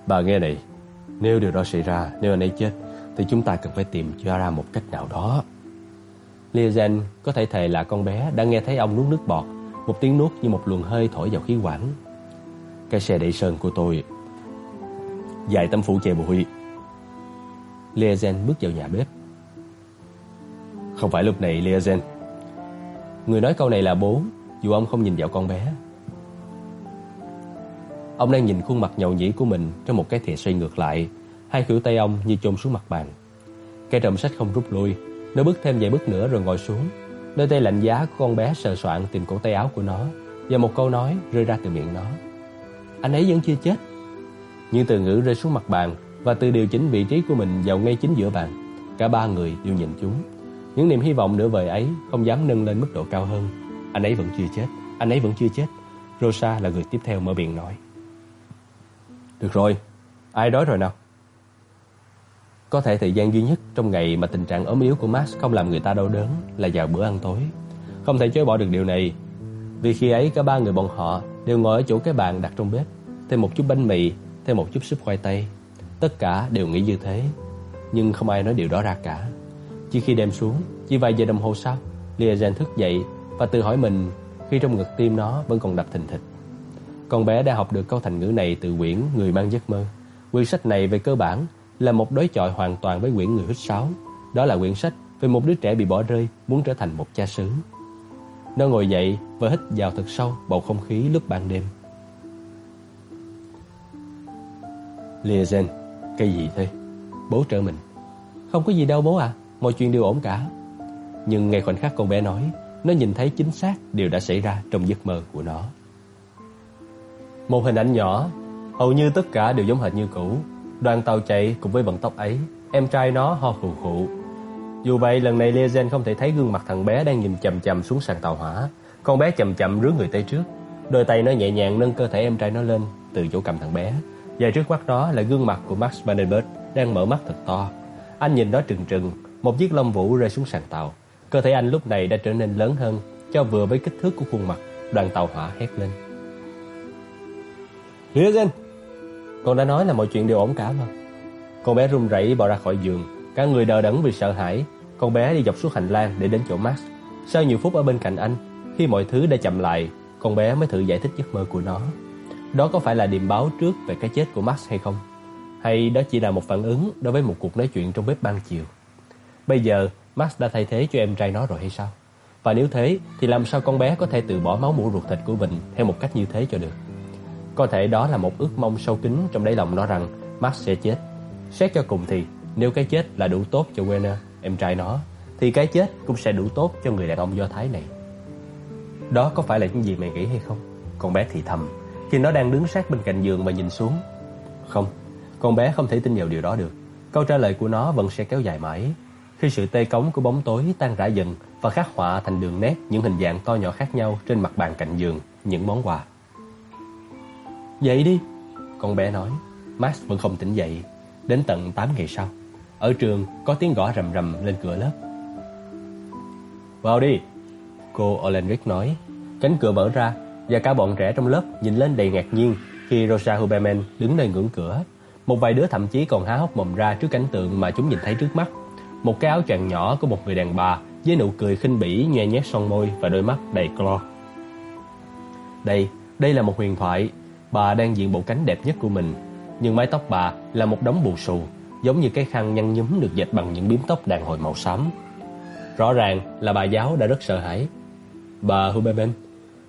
Bà nghe này, nếu điều đó xảy ra, nếu anh ấy chết, thì chúng ta cần phải tìm cho ra một cách nào đó. Liazen có thể thề là con bé đã nghe thấy ông nuốt nước bọt, một tiếng nuốt như một luồng hơi thổi vào khí quản. Cái xe đẩy sơn của tôi. Dài tấm phủ che bụi. Liazen bước vào nhà bếp, không phải lúc này Liazen Người nói câu này là bố Dù ông không nhìn vào con bé. Ông đang nhìn khuôn mặt nhậu nhĩ của mình Trong một cái thìa xoay ngược lại. Hai khuỷu tay ông như chôn xuống mặt bàn. Cái trầm sách không rút lui. Nó bước thêm vài bước nữa rồi ngồi xuống. Đôi tay lạnh giá của con bé sờ soạn tìm cổ tay áo của nó Và một câu nói rơi ra từ miệng nó. Anh ấy vẫn chưa chết Những từ ngữ rơi xuống mặt bàn Và từ điều chỉnh vị trí của mình vào ngay chính giữa bàn Cả ba người đều nhìn chúng những niềm hy vọng nửa vời ấy không dám nâng lên mức độ cao hơn. Anh ấy vẫn chưa chết, anh ấy vẫn chưa chết. Rosa là người tiếp theo mở miệng nói. Được rồi, ai đói rồi nào? Có thể thời gian duy nhất trong ngày mà tình trạng ốm yếu của Max không làm người ta đau đớn là vào bữa ăn tối. Không thể chối bỏ được điều này, vì khi ấy cả ba người bọn họ đều ngồi ở chỗ cái bàn đặt trong bếp, thêm một chút bánh mì, thêm một chút súp khoai tây. Tất cả đều nghĩ như thế, nhưng không ai nói điều đó ra cả. Chỉ khi đêm xuống, chỉ vài giờ đồng hồ sau, Liazen thức dậy và tự hỏi mình khi trong ngực tim nó vẫn còn đập thình thịch. Con bé đã học được câu thành ngữ này từ quyển Người mang giấc mơ. Quyển sách này về cơ bản là một đối chọi hoàn toàn với quyển Người hít sáo. Đó là quyển sách về một đứa trẻ bị bỏ rơi muốn trở thành một cha xứ. Nó ngồi dậy và hít vào thật sâu bầu không khí lúc ban đêm. Liazen, cái gì thế? Bố trở mình. Không có gì đâu bố à mọi chuyện đều ổn cả. Nhưng ngay khoảnh khắc con bé nói, nó nhìn thấy chính xác điều đã xảy ra trong giấc mơ của nó. Một hình ảnh nhỏ, hầu như tất cả đều giống hệt như cũ. Đoàn tàu chạy cùng với vận tốc ấy, em trai nó ho khù khụ. Dù vậy, lần này Liazen không thể thấy gương mặt thằng bé đang nhìn chầm chầm xuống sàn tàu hỏa. Con bé chậm chậm rướn người tới trước. Đôi tay nó nhẹ nhàng nâng cơ thể em trai nó lên từ chỗ cầm thằng bé. Và trước mắt đó là gương mặt của Max Vandenberg đang mở mắt thật to. Anh nhìn nó trừng trừng, một chiếc lông vũ rơi xuống sàn tàu. Cơ thể anh lúc này đã trở nên lớn hơn, cho vừa với kích thước của khuôn mặt. Đoàn tàu hỏa hét lên. Liazen, con đã nói là mọi chuyện đều ổn cả mà. Con bé run rẩy bò ra khỏi giường, cả người đờ đẫn vì sợ hãi. Con bé đi dọc suốt hành lang để đến chỗ Max. Sau nhiều phút ở bên cạnh anh, khi mọi thứ đã chậm lại, con bé mới thử giải thích giấc mơ của nó. Đó có phải là điềm báo trước về cái chết của Max hay không? Hay đó chỉ là một phản ứng đối với một cuộc nói chuyện trong bếp ban chiều? Bây giờ, Max đã thay thế cho em trai nó rồi hay sao? Và nếu thế, thì làm sao con bé có thể từ bỏ máu mũ ruột thịt của mình theo một cách như thế cho được? Có thể đó là một ước mong sâu kín trong đáy lòng nó rằng Max sẽ chết. Xét cho cùng thì, nếu cái chết là đủ tốt cho Werner, em trai nó, thì cái chết cũng sẽ đủ tốt cho người đàn ông Do Thái này. Đó có phải là những gì mày nghĩ hay không? Con bé thì thầm, khi nó đang đứng sát bên cạnh giường và nhìn xuống. Không, con bé không thể tin vào điều đó được. Câu trả lời của nó vẫn sẽ kéo dài mãi. Khi sự tê cống của bóng tối tan rã dần và khắc họa thành đường nét những hình dạng to nhỏ khác nhau trên mặt bàn cạnh giường, những món quà. Dậy đi, con bé nói. Max vẫn không tỉnh dậy. Đến tận 8 ngày sau, ở trường có tiếng gõ rầm rầm lên cửa lớp. Vào đi, cô Olenric nói. Cánh cửa mở ra và cả bọn trẻ trong lớp nhìn lên đầy ngạc nhiên khi Rosa Huberman đứng nơi ngưỡng cửa. Một vài đứa thậm chí còn há hốc mồm ra trước cảnh tượng mà chúng nhìn thấy trước mắt. Một cái áo choàng nhỏ của một người đàn bà với nụ cười khinh bỉ nhoe nhét son môi và đôi mắt đầy clo. Đây, đây là một huyền thoại. Bà đang diện bộ cánh đẹp nhất của mình, nhưng mái tóc bà là một đống bù xù, giống như cái khăn nhăn nhúm được dệt bằng những biếm tóc đàn hồi màu xám. Rõ ràng là bà giáo đã rất sợ hãi. Bà Huberman,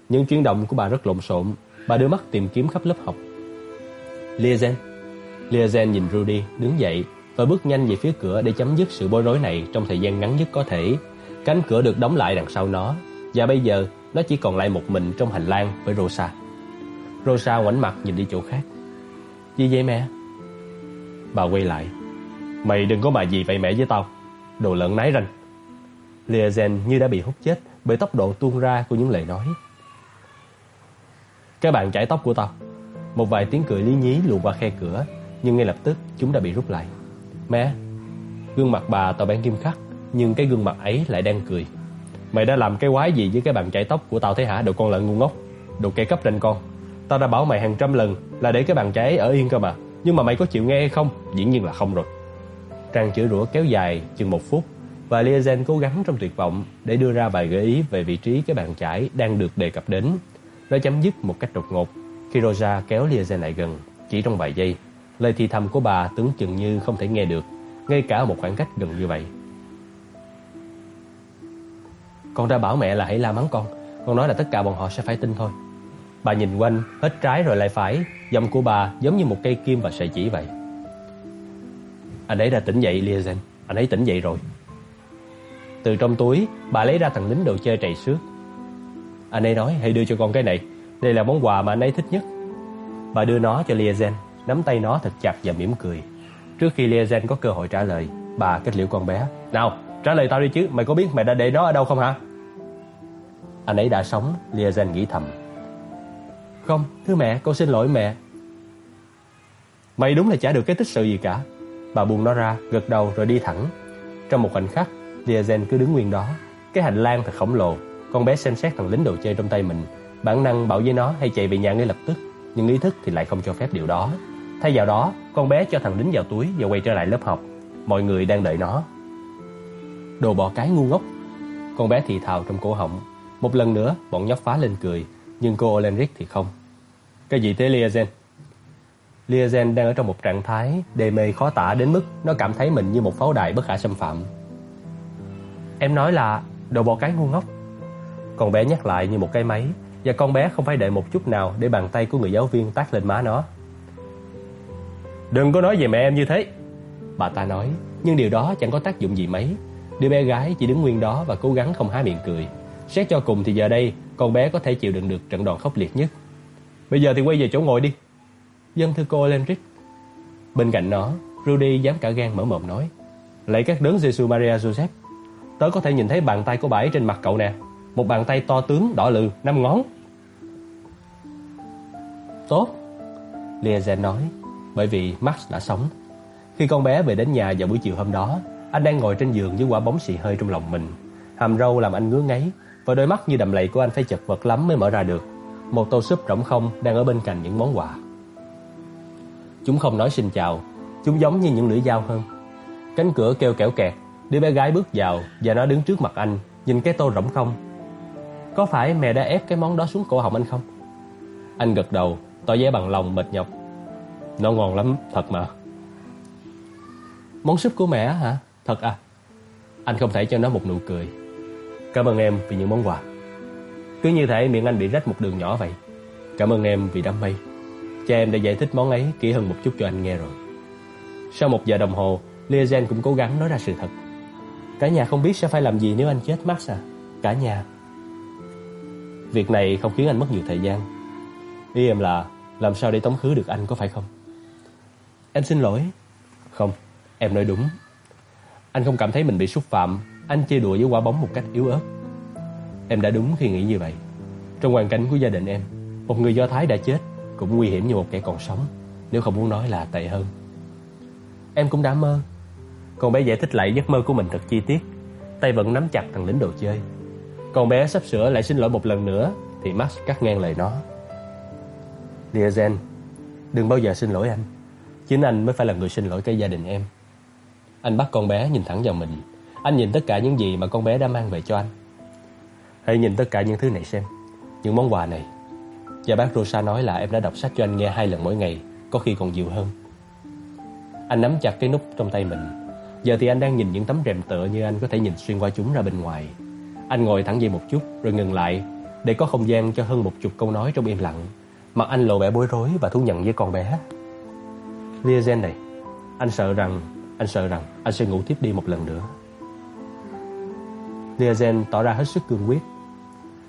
những chuyển động của bà rất lộn xộn, bà đưa mắt tìm kiếm khắp lớp học. Liazen, Liazen nhìn Rudy đứng dậy và bước nhanh về phía cửa để chấm dứt sự bối rối này trong thời gian ngắn nhất có thể. Cánh cửa được đóng lại đằng sau nó và bây giờ nó chỉ còn lại một mình trong hành lang với Rosa. Rosa ngoảnh mặt nhìn đi chỗ khác. Gì vậy mẹ? Bà quay lại. Mày đừng có mà gì vậy mẹ với tao. Đồ lợn nái ranh. Liazen như đã bị hút chết bởi tốc độ tuôn ra của những lời nói. Cái bàn chải tóc của tao. Một vài tiếng cười lý nhí luồn qua khe cửa, nhưng ngay lập tức chúng đã bị rút lại. Mẹ, gương mặt bà tỏ bán kim khắc, nhưng cái gương mặt ấy lại đang cười. Mày đã làm cái quái gì với cái bàn chải tóc của tao thế hả, đồ con lợn ngu ngốc, đồ kẻ cấp trên con. Tao đã bảo mày hàng trăm lần là để cái bàn chải ấy ở yên cơ mà, nhưng mà mày có chịu nghe hay không? Dĩ nhiên là không rồi. Trang chữa rủa kéo dài chừng một phút và Liazen cố gắng trong tuyệt vọng để đưa ra vài gợi ý về vị trí cái bàn chải đang được đề cập đến. Nó chấm dứt một cách đột ngột khi Rosa kéo Liazen lại gần, chỉ trong vài giây. Lời thì thầm của bà tưởng chừng như không thể nghe được, ngay cả ở một khoảng cách gần như vậy. Con đã bảo mẹ là hãy la mắng con, con nói là tất cả bọn họ sẽ phải tin thôi. Bà nhìn quanh, hết trái rồi lại phải, giọng của bà giống như một cây kim và sợi chỉ vậy. Anh ấy đã tỉnh dậy Liazen, anh ấy tỉnh dậy rồi. Từ trong túi, bà lấy ra thằng lính đồ chơi trầy xước. Anh ấy nói hãy đưa cho con cái này, đây là món quà mà anh ấy thích nhất. Bà đưa nó cho Liazen, nắm tay nó thật chặt và mỉm cười. Trước khi Liazen có cơ hội trả lời, bà kết liễu con bé. Nào, trả lời tao đi chứ, mày có biết mẹ đã để nó ở đâu không hả? Anh ấy đã sống, Liazen nghĩ thầm. Không, thưa mẹ, con xin lỗi mẹ. Mày đúng là chả được cái tích sự gì cả. Bà buông nó ra, gật đầu rồi đi thẳng. Trong một khoảnh khắc, Liazen cứ đứng nguyên đó. Cái hành lang thật khổng lồ. Con bé xem xét thằng lính đồ chơi trong tay mình. Bản năng bảo với nó hay chạy về nhà ngay lập tức. Nhưng ý thức thì lại không cho phép điều đó. Thay vào đó, con bé cho thằng lính vào túi và quay trở lại lớp học. Mọi người đang đợi nó. Đồ bò cái ngu ngốc. Con bé thì thào trong cổ họng. Một lần nữa, bọn nhóc phá lên cười. Nhưng cô Olenric thì không. Cái gì thế Liazen? Liazen đang ở trong một trạng thái đề mê khó tả đến mức nó cảm thấy mình như một pháo đài bất khả xâm phạm. Em nói là đồ bò cái ngu ngốc. Con bé nhắc lại như một cái máy và con bé không phải đợi một chút nào để bàn tay của người giáo viên tát lên má nó. Đừng có nói về mẹ em như thế. Bà ta nói, nhưng điều đó chẳng có tác dụng gì mấy. Đứa bé gái chỉ đứng nguyên đó và cố gắng không há miệng cười. Xét cho cùng thì giờ đây, con bé có thể chịu đựng được trận đòn khốc liệt nhất. Bây giờ thì quay về chỗ ngồi đi. Dân thư cô Lenric. Bên cạnh nó, Rudy dám cả gan mở mồm nói. Lạy các đấng Jesus Maria Joseph, Tớ có thể nhìn thấy bàn tay của bà ấy trên mặt cậu nè. Một bàn tay to tướng, đỏ lừ, năm ngón. Tốt. Liazen nói Bởi vì Max đã sống. Khi con bé về đến nhà vào buổi chiều hôm đó Anh đang ngồi trên giường với quả bóng xì hơi trong lòng mình. Hàm râu làm anh ngứa ngáy Và đôi mắt như đầm lầy của anh phải chật vật lắm mới mở ra được. Một tô súp rỗng không đang ở bên cạnh những món quà. Chúng không nói xin chào, Chúng giống như những lưỡi dao hơn. Cánh cửa kêu kẻo kẹt, Đứa bé gái bước vào Và nó đứng trước mặt anh, Nhìn cái tô rỗng không. Có phải mẹ đã ép cái món đó xuống cổ họng anh không? Anh gật đầu, Tỏ vẻ bằng lòng, mệt nhọc. Nó ngon lắm, thật mà. Món súp của mẹ hả? Thật à? Anh không thể cho nó một nụ cười. Cảm ơn em vì những món quà. Cứ như thể miệng anh bị rách một đường nhỏ vậy. Cảm ơn em vì đam mê Cha em đã giải thích món ấy kỹ hơn một chút cho anh nghe rồi. Sau một giờ đồng hồ Liazen cũng cố gắng nói ra sự thật. Cả nhà không biết sẽ phải làm gì nếu anh chết, Max à? Cả nhà. Việc này không khiến anh mất nhiều thời gian. Ý em là, Làm sao để tống khứ được anh, có phải không? Em xin lỗi. Không, em nói đúng. Anh không cảm thấy mình bị xúc phạm. Anh chơi đùa với quả bóng một cách yếu ớt. Em đã đúng khi nghĩ như vậy. Trong hoàn cảnh của gia đình em, Một người Do Thái đã chết. Cũng nguy hiểm như một kẻ còn sống, Nếu không muốn nói là tệ hơn. Em cũng đã mơ. Con bé giải thích lại giấc mơ của mình thật chi tiết. Tay vẫn nắm chặt thằng lính đồ chơi. Con bé sắp sửa lại xin lỗi một lần nữa, Thì Max cắt ngang lời nó. Liazen Đừng bao giờ xin lỗi anh. Chính anh mới phải là người xin lỗi cái gia đình em. Anh bắt con bé nhìn thẳng vào mình. Anh nhìn tất cả những gì mà con bé đã mang về cho anh. Hãy nhìn tất cả những thứ này xem, Những món quà này. Và bác Rosa nói là em đã đọc sách cho anh nghe hai lần mỗi ngày, Có khi còn nhiều hơn. Anh nắm chặt cái nút trong tay mình. Giờ thì anh đang nhìn những tấm rèm tựa Như anh có thể nhìn xuyên qua chúng ra bên ngoài. Anh ngồi thẳng dậy một chút rồi ngừng lại, Để có không gian cho hơn một chục câu nói trong im lặng. Mặt anh lộ vẻ bối rối và thú nhận với con bé. Liazen này, Anh sợ rằng, Anh sợ rằng anh sẽ ngủ tiếp đi một lần nữa. Liazen tỏ ra hết sức cương quyết.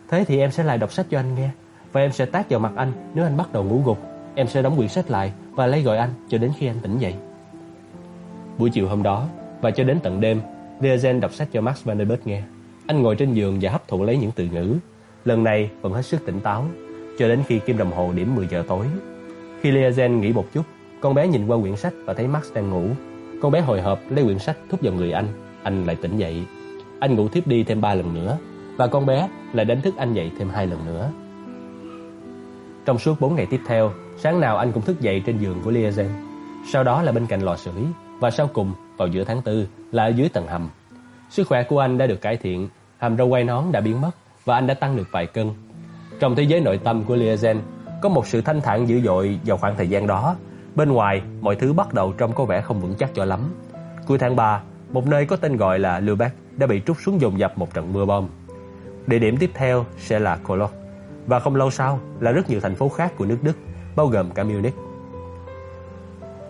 Thế thì em sẽ lại đọc sách cho anh nghe. Và em sẽ tát vào mặt anh Nếu anh bắt đầu ngủ gục. Em sẽ đóng quyển sách lại Và lấy gọi anh cho đến khi anh tỉnh dậy. Buổi chiều hôm đó Và cho đến tận đêm Liazen đọc sách cho Max Vanderbilt nghe. Anh ngồi trên giường và hấp thụ lấy những từ ngữ. Lần này vẫn hết sức tỉnh táo, Cho đến khi kim đồng hồ điểm 10 giờ tối. Khi Liazen nghỉ một chút, Con bé nhìn qua quyển sách và thấy Max đang ngủ. Con bé hồi hộp lấy quyển sách thúc vào người anh Anh lại tỉnh dậy. Anh ngủ tiếp đi thêm ba lần nữa Và con bé lại đánh thức anh dậy thêm hai lần nữa. Trong suốt 4 ngày tiếp theo, Sáng nào anh cũng thức dậy trên giường của Liazen Sau đó là bên cạnh lò sưởi Và sau cùng vào giữa tháng 4 Là ở dưới tầng hầm. Sức khỏe của anh đã được cải thiện Hàm râu quay nón đã biến mất Và anh đã tăng được vài cân. Trong thế giới nội tâm của Liazen Có một sự thanh thản dữ dội vào khoảng thời gian đó. Bên ngoài, mọi thứ bắt đầu trông có vẻ không vững chắc cho lắm. Cuối tháng 3 Một nơi có tên gọi là Lubeck Đã bị trút xuống dồn dập một trận mưa bom. Địa điểm tiếp theo sẽ là Cologne. Và không lâu sau là rất nhiều thành phố khác của nước Đức, Bao gồm cả Munich.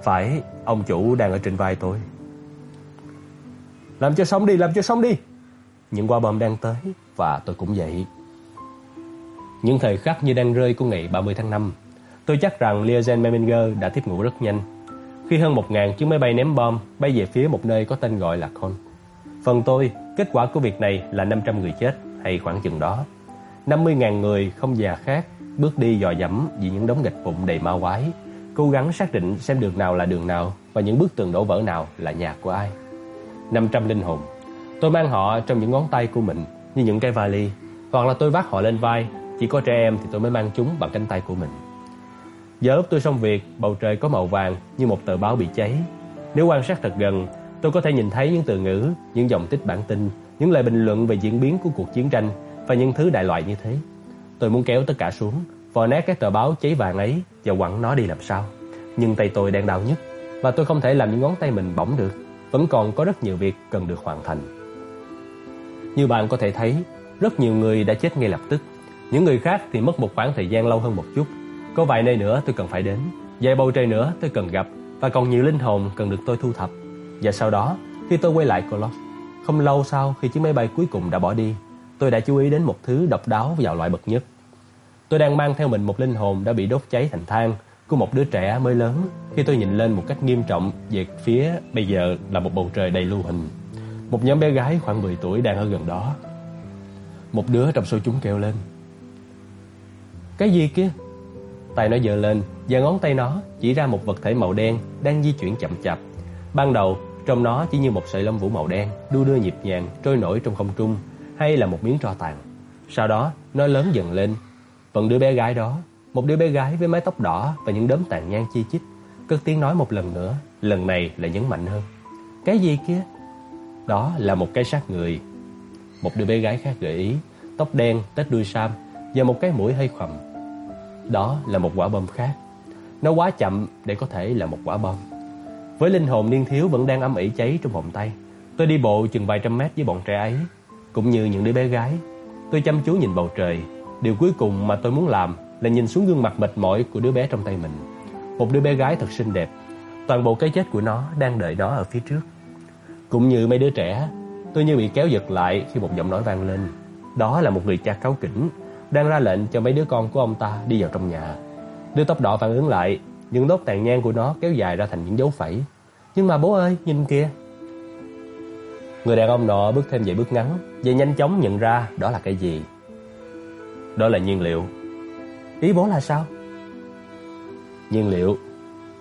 Phải, Ông chủ đang ở trên vai tôi. Làm cho xong đi, Làm cho xong đi. Những quả bom đang tới Và tôi cũng vậy. Những thời khắc như đang rơi của ngày 30 tháng 5 Tôi chắc rằng Liazen Meminger đã tiếp ngủ rất nhanh. Khi hơn 1.000 chiếc máy bay ném bom Bay về phía một nơi có tên gọi là Con Phần tôi, Kết quả của việc này là 500 người chết Hay khoảng chừng đó. 50.000 người không già khác Bước đi dò dẫm vì những đống gạch vụn đầy ma quái, Cố gắng xác định xem đường nào là đường nào Và những bức tường đổ vỡ nào là nhà của ai. 500 linh hồn. Tôi mang họ trong những ngón tay của mình, Như những cái vali. Hoặc là tôi vác họ lên vai, Chỉ có trẻ em thì tôi mới mang chúng bằng cánh tay của mình. Giờ lúc tôi xong việc, Bầu trời có màu vàng như một tờ báo bị cháy. Nếu quan sát thật gần, Tôi có thể nhìn thấy những từ ngữ, Những dòng tích bản tin, Những lời bình luận về diễn biến của cuộc chiến tranh. Và những thứ đại loại như thế. Tôi muốn kéo tất cả xuống, Vò nát cái tờ báo cháy vàng ấy Và quẳng nó đi làm sao. Nhưng tay tôi đang đau nhất, Và tôi không thể làm những ngón tay mình bỏng được. Vẫn còn có rất nhiều việc cần được hoàn thành. Như bạn có thể thấy, Rất nhiều người đã chết ngay lập tức. Những người khác thì mất một khoảng thời gian lâu hơn một chút. Có vài nơi nữa tôi cần phải đến, Vài bầu trời nữa tôi cần gặp, Và còn nhiều linh hồn cần được tôi thu thập. Và sau đó, khi tôi quay lại Colosse Không lâu sau khi chiếc máy bay cuối cùng đã bỏ đi Tôi đã chú ý đến một thứ độc đáo vào loại bậc nhất Tôi đang mang theo mình một linh hồn đã bị đốt cháy thành than của một đứa trẻ mới lớn khi tôi nhìn lên một cách nghiêm trọng về phía bây giờ là một bầu trời đầy lưu hình. Một nhóm bé gái khoảng 10 tuổi đang ở gần đó. Một đứa trong số chúng kêu lên. Cái gì kia? Tay nó giơ lên và ngón tay nó chỉ ra một vật thể màu đen đang di chuyển chậm chạp. Ban đầu, trong nó chỉ như một sợi lông vũ màu đen đu đưa nhịp nhàng trôi nổi trong không trung hay là một miếng tro tàn. Sau đó, nó lớn dần lên. Vẫn đứa bé gái đó, một đứa bé gái với mái tóc đỏ và những đốm tàn nhang chi chít, cất tiếng nói một lần nữa, lần này là nhấn mạnh hơn. Cái gì kia? Đó là một cái xác người. Một đứa bé gái khác gợi ý, tóc đen, tết đuôi sam và một cái mũi hơi khòm. Đó là một quả bom khác. Nó quá chậm để có thể là một quả bom. Với linh hồn niên thiếu vẫn đang âm ỉ cháy trong vòng tay, tôi đi bộ chừng vài trăm mét với bọn trẻ ấy, cũng như những đứa bé gái. Tôi chăm chú nhìn bầu trời. Điều cuối cùng mà tôi muốn làm là nhìn xuống gương mặt mệt mỏi của đứa bé trong tay mình. Một đứa bé gái thật xinh đẹp. Toàn bộ cái chết của nó đang đợi nó ở phía trước. Cũng như mấy đứa trẻ, tôi như bị kéo giật lại khi một giọng nói vang lên. Đó là một người cha cáu kỉnh đang ra lệnh cho mấy đứa con của ông ta đi vào trong nhà. Đứa tóc đỏ phản ứng lại, những đốt tàn nhang của nó kéo dài ra thành những dấu phẩy. Nhưng mà bố ơi, nhìn kìa. Người đàn ông nọ bước thêm vài bước ngắn và nhanh chóng nhận ra đó là cái gì. Đó là nhiên liệu. Ý bố là sao? Nhiên liệu,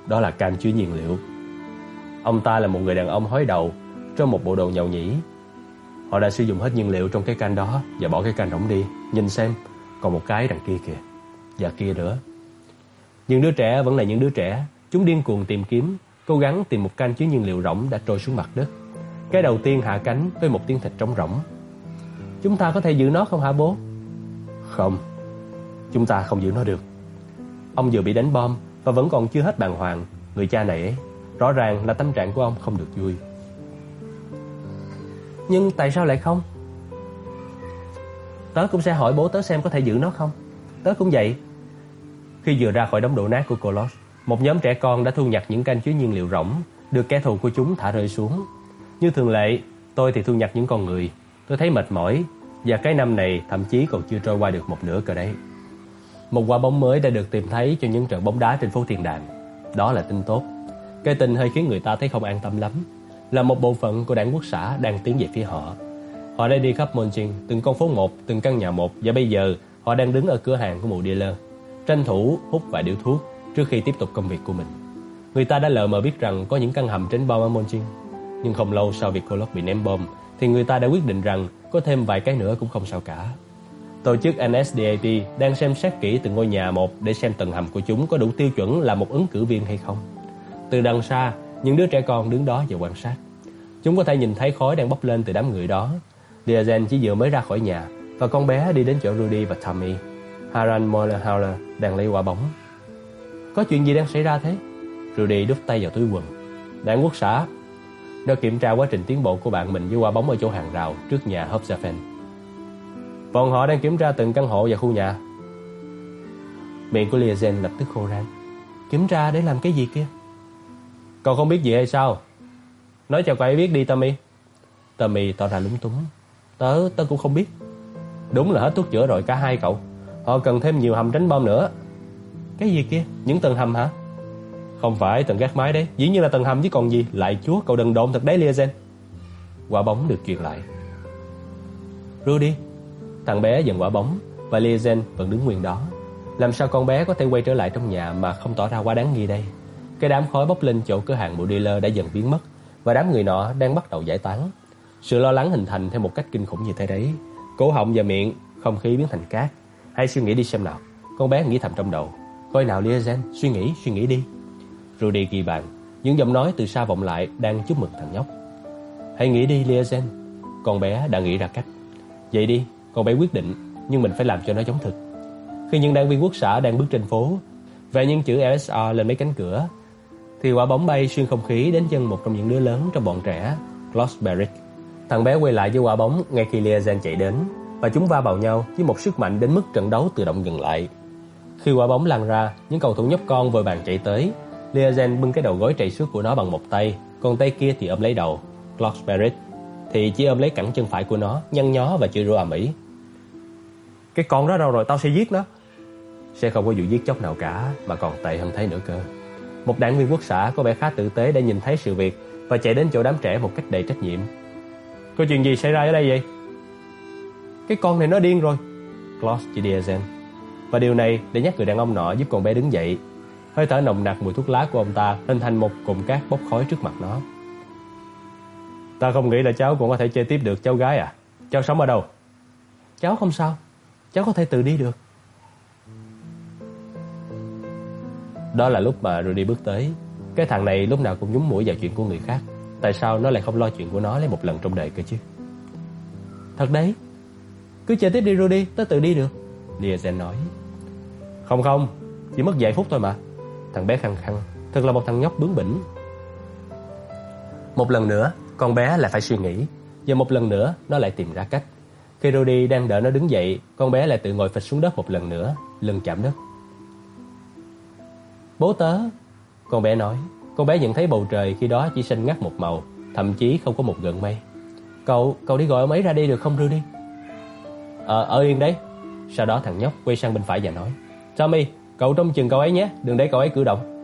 đó là can chứa nhiên liệu. Ông ta là một người đàn ông hói đầu trong một bộ đồ nhậu nhĩ. Họ đã sử dụng hết nhiên liệu trong cái can đó và bỏ cái can rỗng đi. Nhìn xem, còn một cái đằng kia kìa. Và kia nữa. Những đứa trẻ vẫn là những đứa trẻ. Chúng điên cuồng tìm kiếm, cố gắng tìm một can chứa nhiên liệu rỗng đã trôi xuống mặt đất. Cái đầu tiên hạ cánh với một tiếng thịt trống rỗng. Chúng ta có thể giữ nó không hả bố? Không, chúng ta không giữ nó được. Ông vừa bị đánh bom và vẫn còn chưa hết bàng hoàng. Người cha này ấy, rõ ràng là tâm trạng của ông không được vui. Nhưng tại sao lại không? Tớ cũng sẽ hỏi bố tớ xem có thể giữ nó không. Tớ cũng vậy. Khi vừa ra khỏi đống đổ nát của Colos, một nhóm trẻ con đã thu nhặt những canh chứa nhiên liệu rỗng được kẻ thù của chúng thả rơi xuống. Như thường lệ, tôi thì thu nhặt những con người. Tôi thấy mệt mỏi và cái năm này thậm chí còn chưa trôi qua được một nửa cơ đấy. Một quả bóng mới đã được tìm thấy cho những trận bóng đá trên phố Thiên Đàng. Đó là tin tốt. Cái tin hơi khiến người ta thấy không an tâm lắm. Là một bộ phận của đảng quốc xã đang tiến về phía họ. Họ đã đi khắp Monchin, từng con phố một, từng căn nhà một và bây giờ họ đang đứng ở cửa hàng của một dealer, tranh thủ hút vài điếu thuốc trước khi tiếp tục công việc của mình. Người ta đã lờ mờ biết rằng có những căn hầm tránh bom ở nhưng không lâu sau việc Kolok bị ném bom thì người ta đã quyết định rằng có thêm vài cái nữa cũng không sao cả. Tổ chức NSDAP đang xem xét kỹ từng ngôi nhà một để xem tầng hầm của chúng có đủ tiêu chuẩn là một ứng cử viên hay không. Từ đằng xa, những đứa trẻ con đứng đó và quan sát. Chúng có thể nhìn thấy khói đang bốc lên từ đám người đó. Diazen chỉ vừa mới ra khỏi nhà và con bé đi đến chỗ Rudy và Tommy. Haran Mollerhauer đang lấy quả bóng. Có chuyện gì đang xảy ra thế? Rudy đút tay vào túi quần. Đảng quốc xã. Nó kiểm tra quá trình tiến bộ của bạn mình với quả bóng ở chỗ hàng rào trước nhà Hobsafen. Bọn họ đang kiểm tra từng căn hộ và khu nhà. Miệng của Liazen lập tức khô rang. Kiểm tra để làm cái gì kia? Cậu không biết gì hay sao? Nói cho cậu ấy biết đi Tommy. Tommy tỏ ra lúng túng. Tớ, tớ cũng không biết. Đúng là hết thuốc chữa rồi cả hai cậu. Họ cần thêm nhiều hầm tránh bom nữa. Cái gì kia? Những tầng hầm hả? Không phải tầng gác mái đấy. Dĩ nhiên là tầng hầm chứ còn gì. Lại chúa, cậu đừng đồn thật đấy Liazen. Quả bóng được truyền lại. Rudy, thằng bé dần quả bóng và Liazen vẫn đứng nguyên đó. Làm sao con bé có thể quay trở lại trong nhà mà không tỏ ra quá đáng nghi đây? Cái đám khói bốc lên chỗ cửa hàng bộ dealer đã dần biến mất và đám người nọ đang bắt đầu giải tán. Sự lo lắng hình thành theo một cách kinh khủng như thế đấy. Cổ họng và miệng, không khí biến thành cát. Hãy suy nghĩ đi xem nào. Con bé nghĩ thầm trong đầu. Coi nào Liazen, suy nghĩ, suy nghĩ đi. Rudy ghi bàn. Những giọng nói từ xa vọng lại đang chúc mừng thằng nhóc. Hãy nghĩ đi Liazen. Con bé đã nghĩ ra cách. Vậy đi, con bé quyết định, nhưng mình phải làm cho nó giống thực. Khi những đảng viên quốc xã đang bước trên phố, và những chữ LSR lên mấy cánh cửa, thì quả bóng bay xuyên không khí đến chân một trong những đứa lớn trong bọn trẻ, Klaus Berrick. Thằng bé quay lại với quả bóng ngay khi Liazen chạy đến, và chúng va vào nhau với một sức mạnh đến mức trận đấu tự động dừng lại. Khi quả bóng lăn ra, những cầu thủ nhóc con vội vàng chạy tới. Liazen bưng cái đầu gối trầy xước của nó bằng một tay, còn tay kia thì ôm lấy đầu. Berrick thì chỉ ôm lấy cẳng chân phải của nó, nhăn nhó và chửi rủa ầm ĩ. Cái con đó đâu rồi, tao sẽ giết nó. Sẽ không có vụ giết chóc nào cả, mà còn tệ hơn thế nữa cơ. Một đảng viên quốc xã có vẻ khá tử tế đã nhìn thấy sự việc và chạy đến chỗ đám trẻ một cách đầy trách nhiệm. Có chuyện gì xảy ra ở đây vậy? Cái con này nó điên rồi. Klaus Diazen. Và điều này để nhắc người đàn ông nọ giúp con bé đứng dậy. Hơi thở nồng nặc mùi thuốc lá của ông ta hình thành một cụm cát bốc khói trước mặt nó. Ta không nghĩ là cháu cũng có thể chơi tiếp được cháu gái à? Cháu sống ở đâu? Cháu không sao. Cháu có thể tự đi được. Đó là lúc mà Rudy bước tới. Cái thằng này lúc nào cũng nhúng mũi vào chuyện của người khác. Tại sao nó lại không lo chuyện của nó lấy một lần trong đời cơ chứ? Thật đấy. Cứ chơi tiếp đi Rudy, tớ tự đi được. Liazen nói. Không không, chỉ mất vài phút thôi mà. Thằng bé khăng khăng, thật là một thằng nhóc bướng bỉnh. Một lần nữa, con bé lại phải suy nghĩ. Và một lần nữa, nó lại tìm ra cách. Khi Rudy đang đợi nó đứng dậy, con bé lại tự ngồi phịch xuống đất một lần nữa, lưng chạm đất. Bố tớ, con bé nói. Con bé nhận thấy bầu trời khi đó chỉ xanh ngắt một màu, thậm chí không có một gợn mây. Cậu, cậu đi gọi ông ấy ra đây được không Rudy? Ờ, ở yên đấy. Sau đó thằng nhóc quay sang bên phải và nói. Tommy, cậu trông chừng cậu ấy nhé, đừng để cậu ấy cử động.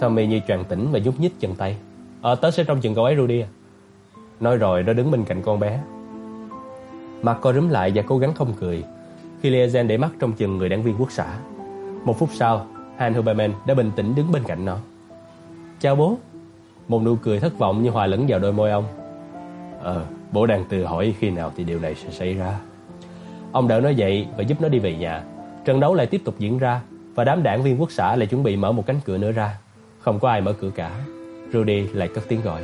Tommy như tràn tỉnh và nhúc nhích chân tay. Ờ, tớ sẽ trông chừng cậu ấy Rudy à. Nói rồi nó đứng bên cạnh con bé. Mặt co rúm lại và cố gắng không cười. Khi Liazen để mắt trong chừng người đảng viên quốc xã. Một phút sau, Han Huberman đã bình tĩnh đứng bên cạnh nó. Chào bố. Một nụ cười thất vọng như hòa lẫn vào đôi môi ông. Ờ, bố đang tự hỏi khi nào thì điều này sẽ xảy ra. Ông đỡ nó dậy và giúp nó đi về nhà. Trận đấu lại tiếp tục diễn ra và đám đảng viên quốc xã lại chuẩn bị mở một cánh cửa nữa ra. Không có ai mở cửa cả. Rudy lại cất tiếng gọi.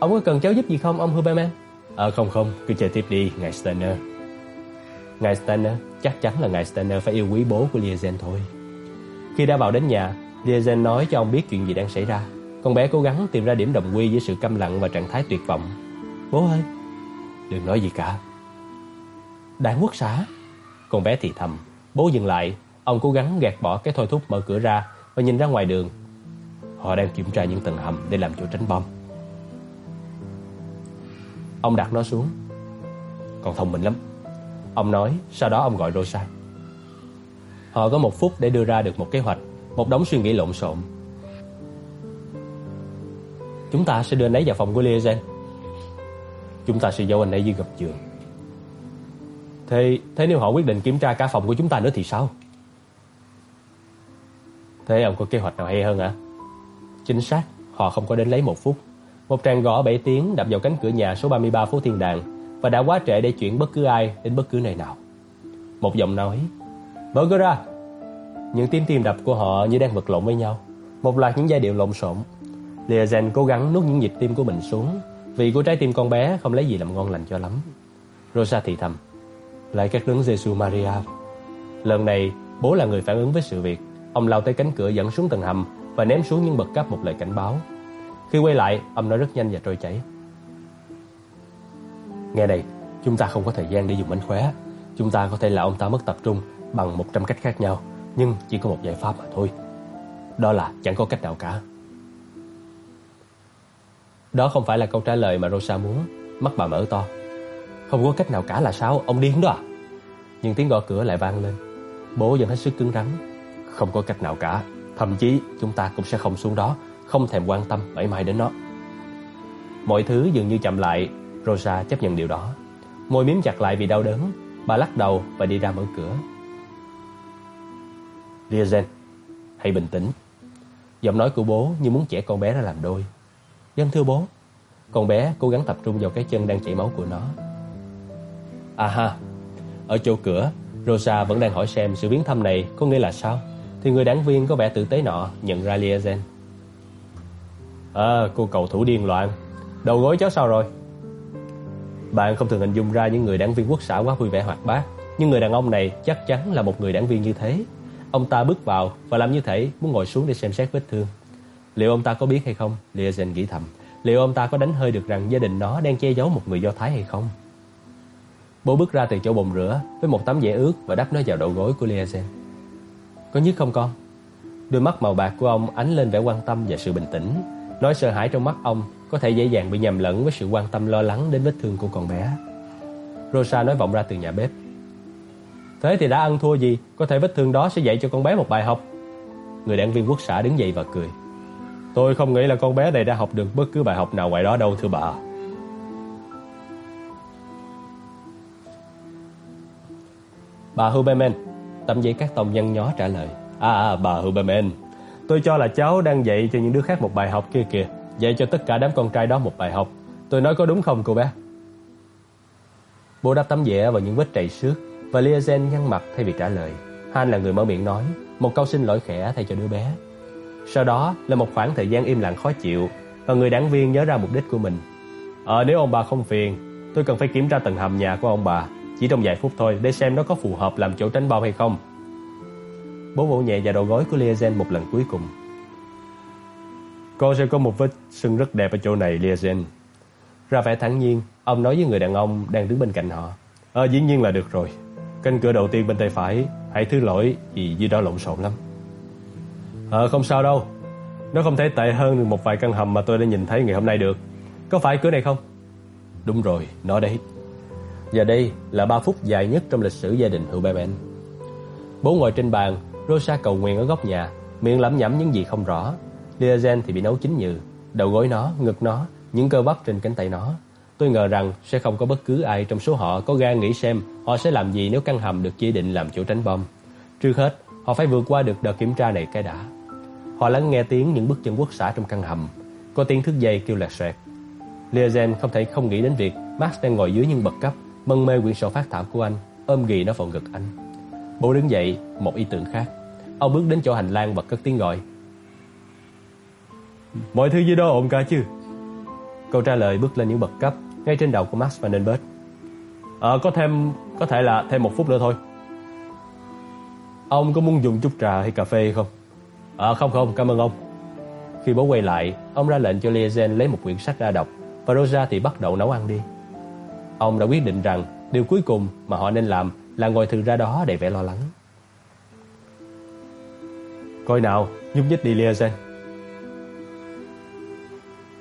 Ông có cần cháu giúp gì không ông Huberman? Ờ không không, cứ chơi tiếp đi, ngài Steiner. Ngài Steiner, chắc chắn là ngài Steiner phải yêu quý bố của Liazen thôi. Khi đã vào đến nhà, Liazen nói cho ông biết chuyện gì đang xảy ra. Con bé cố gắng tìm ra điểm đồng quy với sự câm lặng và trạng thái tuyệt vọng. Bố ơi, đừng nói gì cả. Đảng quốc xã. Con bé thì thầm. Bố dừng lại. Ông cố gắng gạt bỏ cái thôi thúc mở cửa ra và nhìn ra ngoài đường. Họ đang kiểm tra những tầng hầm để làm chỗ tránh bom. Ông đặt nó xuống. Còn thông minh lắm. Ông nói, sau đó ông gọi Rosa. Họ có một phút để đưa ra được một kế hoạch, một đống suy nghĩ lộn xộn. Chúng ta sẽ đưa anh ấy vào phòng của Liazen. Chúng ta sẽ giấu anh ấy dưới gập giường. Thế, thế nếu họ quyết định kiểm tra cả phòng của chúng ta nữa thì sao? Thế ông có kế hoạch nào hay hơn hả? Chính xác, họ không có đến lấy một phút. Một tràng gõ 7 tiếng đập vào cánh cửa nhà số 33 phố Thiên Đàng và đã quá trễ để chuyển bất cứ ai đến bất cứ nơi nào. Một giọng nói, mở cửa ra. Những tiếng tim đập của họ như đang vật lộn với nhau. Một loạt những giai điệu lộn xộn. Liazen cố gắng nuốt những nhịp tim của mình xuống vì của trái tim con bé không lấy gì làm ngon lành cho lắm. Rosa thì thầm, lại các đấng Giêsu Maria. Lần này, bố là người phản ứng với sự việc. Ông lao tới cánh cửa dẫn xuống tầng hầm và ném xuống những bậc cấp một lời cảnh báo. Khi quay lại, ông nói rất nhanh và trôi chảy. Nghe đây, chúng ta không có thời gian để dùng mánh khóe. Chúng ta có thể là ông ta mất tập trung bằng 100 cách khác nhau, nhưng chỉ có một giải pháp mà thôi. Đó là chẳng có cách nào cả. Đó không phải là câu trả lời mà Rosa muốn, mắt bà mở to. Không có cách nào cả là sao, ông điên đó à? Nhưng tiếng gõ cửa lại vang lên. Bố vẫn hết sức cứng rắn. Không có cách nào cả, thậm chí chúng ta cũng sẽ không xuống đó, không thèm quan tâm mãi mãi đến nó. Mọi thứ dường như chậm lại, Rosa chấp nhận điều đó. Môi miếm chặt lại vì đau đớn, bà lắc đầu và đi ra mở cửa. Liazen, hãy bình tĩnh. Giọng nói của bố như muốn trẻ con bé ra làm đôi. Dân thưa bố. Con bé cố gắng tập trung vào cái chân đang chảy máu của nó. À ha, ở chỗ cửa, Rosa vẫn đang hỏi xem sự biến thăm này có nghĩa là sao. Thì người đảng viên có vẻ tử tế nọ nhận ra Liazen. À, cô cầu thủ điên loạn. Đầu gối cháu sao rồi? Bạn không thường hình dung ra những người đảng viên quốc xã quá vui vẻ hoạt bát, nhưng người đàn ông này chắc chắn là một người đảng viên như thế. Ông ta bước vào và làm như thể muốn ngồi xuống để xem xét vết thương. Liệu ông ta có biết hay không? Liazen nghĩ thầm. Liệu ông ta có đánh hơi được rằng gia đình nó đang che giấu một người Do Thái hay không? Bố bước ra từ chỗ bồn rửa với một tấm vải ướt và đắp nó vào đầu gối của Liazen. Có nhức không con? Đôi mắt màu bạc của ông ánh lên vẻ quan tâm và sự bình tĩnh. Nói sợ hãi trong mắt ông Có thể dễ dàng bị nhầm lẫn với sự quan tâm lo lắng Đến vết thương của con bé. Rosa nói vọng ra từ nhà bếp. Thế thì đã ăn thua gì? Có thể vết thương đó sẽ dạy cho con bé một bài học. Người đảng viên quốc xã đứng dậy và cười. Tôi không nghĩ là con bé này đã học được Bất cứ bài học nào ngoài đó đâu, thưa bà. Bà Huberman Tâm giấy các tông nhăn nhó trả lời. À, à bà Huberman Tôi cho là cháu đang dạy cho những đứa khác một bài học kia kìa. Dạy cho tất cả đám con trai đó một bài học. Tôi nói có đúng không cô bé? Bố đáp tấm vẽ vào những vết trầy xước Và Liazen nhăn mặt thay vì trả lời. Han là người mở miệng nói Một câu xin lỗi khẽ thay cho đứa bé. Sau đó là một khoảng thời gian im lặng khó chịu Và người đảng viên nhớ ra mục đích của mình. Ờ nếu ông bà không phiền Tôi cần phải kiểm tra tầng hầm nhà của ông bà. Chỉ trong vài phút thôi để xem nó có phù hợp làm chỗ tránh bom hay không. Bố vỗ nhẹ vào đầu gối của Liazen một lần cuối cùng. Cô sẽ có một vết sưng rất đẹp ở chỗ này Liazen Ra vẻ thẳng nhiên Ông nói với người đàn ông đang đứng bên cạnh họ. Ờ dĩ nhiên là được rồi. Cánh cửa đầu tiên bên tay phải Hãy thứ lỗi vì dưới đó lộn xộn lắm. Ờ không sao đâu. Nó không thể tệ hơn một vài căn hầm mà tôi đã nhìn thấy ngày hôm nay được. Có phải cửa này không? Đúng rồi, nó đấy. Và đây là 3 phút dài nhất trong lịch sử gia đình Huberman Bố ngồi trên bàn Rosa cầu nguyện ở góc nhà Miệng lẩm nhẩm những gì không rõ Liazen thì bị nấu chín nhừ Đầu gối nó, ngực nó, những cơ bắp trên cánh tay nó Tôi ngờ rằng sẽ không có bất cứ ai trong số họ có gan nghĩ xem họ sẽ làm gì nếu căn hầm được chỉ định làm chỗ tránh bom. Trước hết, họ phải vượt qua được đợt kiểm tra này cái đã. Họ lắng nghe tiếng những bước chân quốc xã trong căn hầm. Có tiếng thước dây kêu lạc xoẹt. Liazen không thể không nghĩ đến việc Max đang ngồi dưới những bậc cấp, mân mê quyển sổ phát thảo của anh, ôm ghì nó vào ngực anh. Bố đứng dậy, một ý tưởng khác. Ông bước đến chỗ hành lang và cất tiếng gọi. Mọi thứ dưới đó ổn cả chứ? Câu trả lời bước lên những bậc cấp ngay trên đầu của Max Vandenberg. Ờ, có thêm, có thể là thêm một phút nữa thôi. Ông có muốn dùng chút trà hay cà phê không? Ờ, không không, cảm ơn ông. Khi bố quay lại, ông ra lệnh cho Liazen lấy một quyển sách ra đọc và Rosa thì bắt đầu nấu ăn đi. Ông đã quyết định rằng điều cuối cùng mà họ nên làm là ngồi thử ra đó để vẻ lo lắng. Coi nào, nhúc nhích đi Liazen.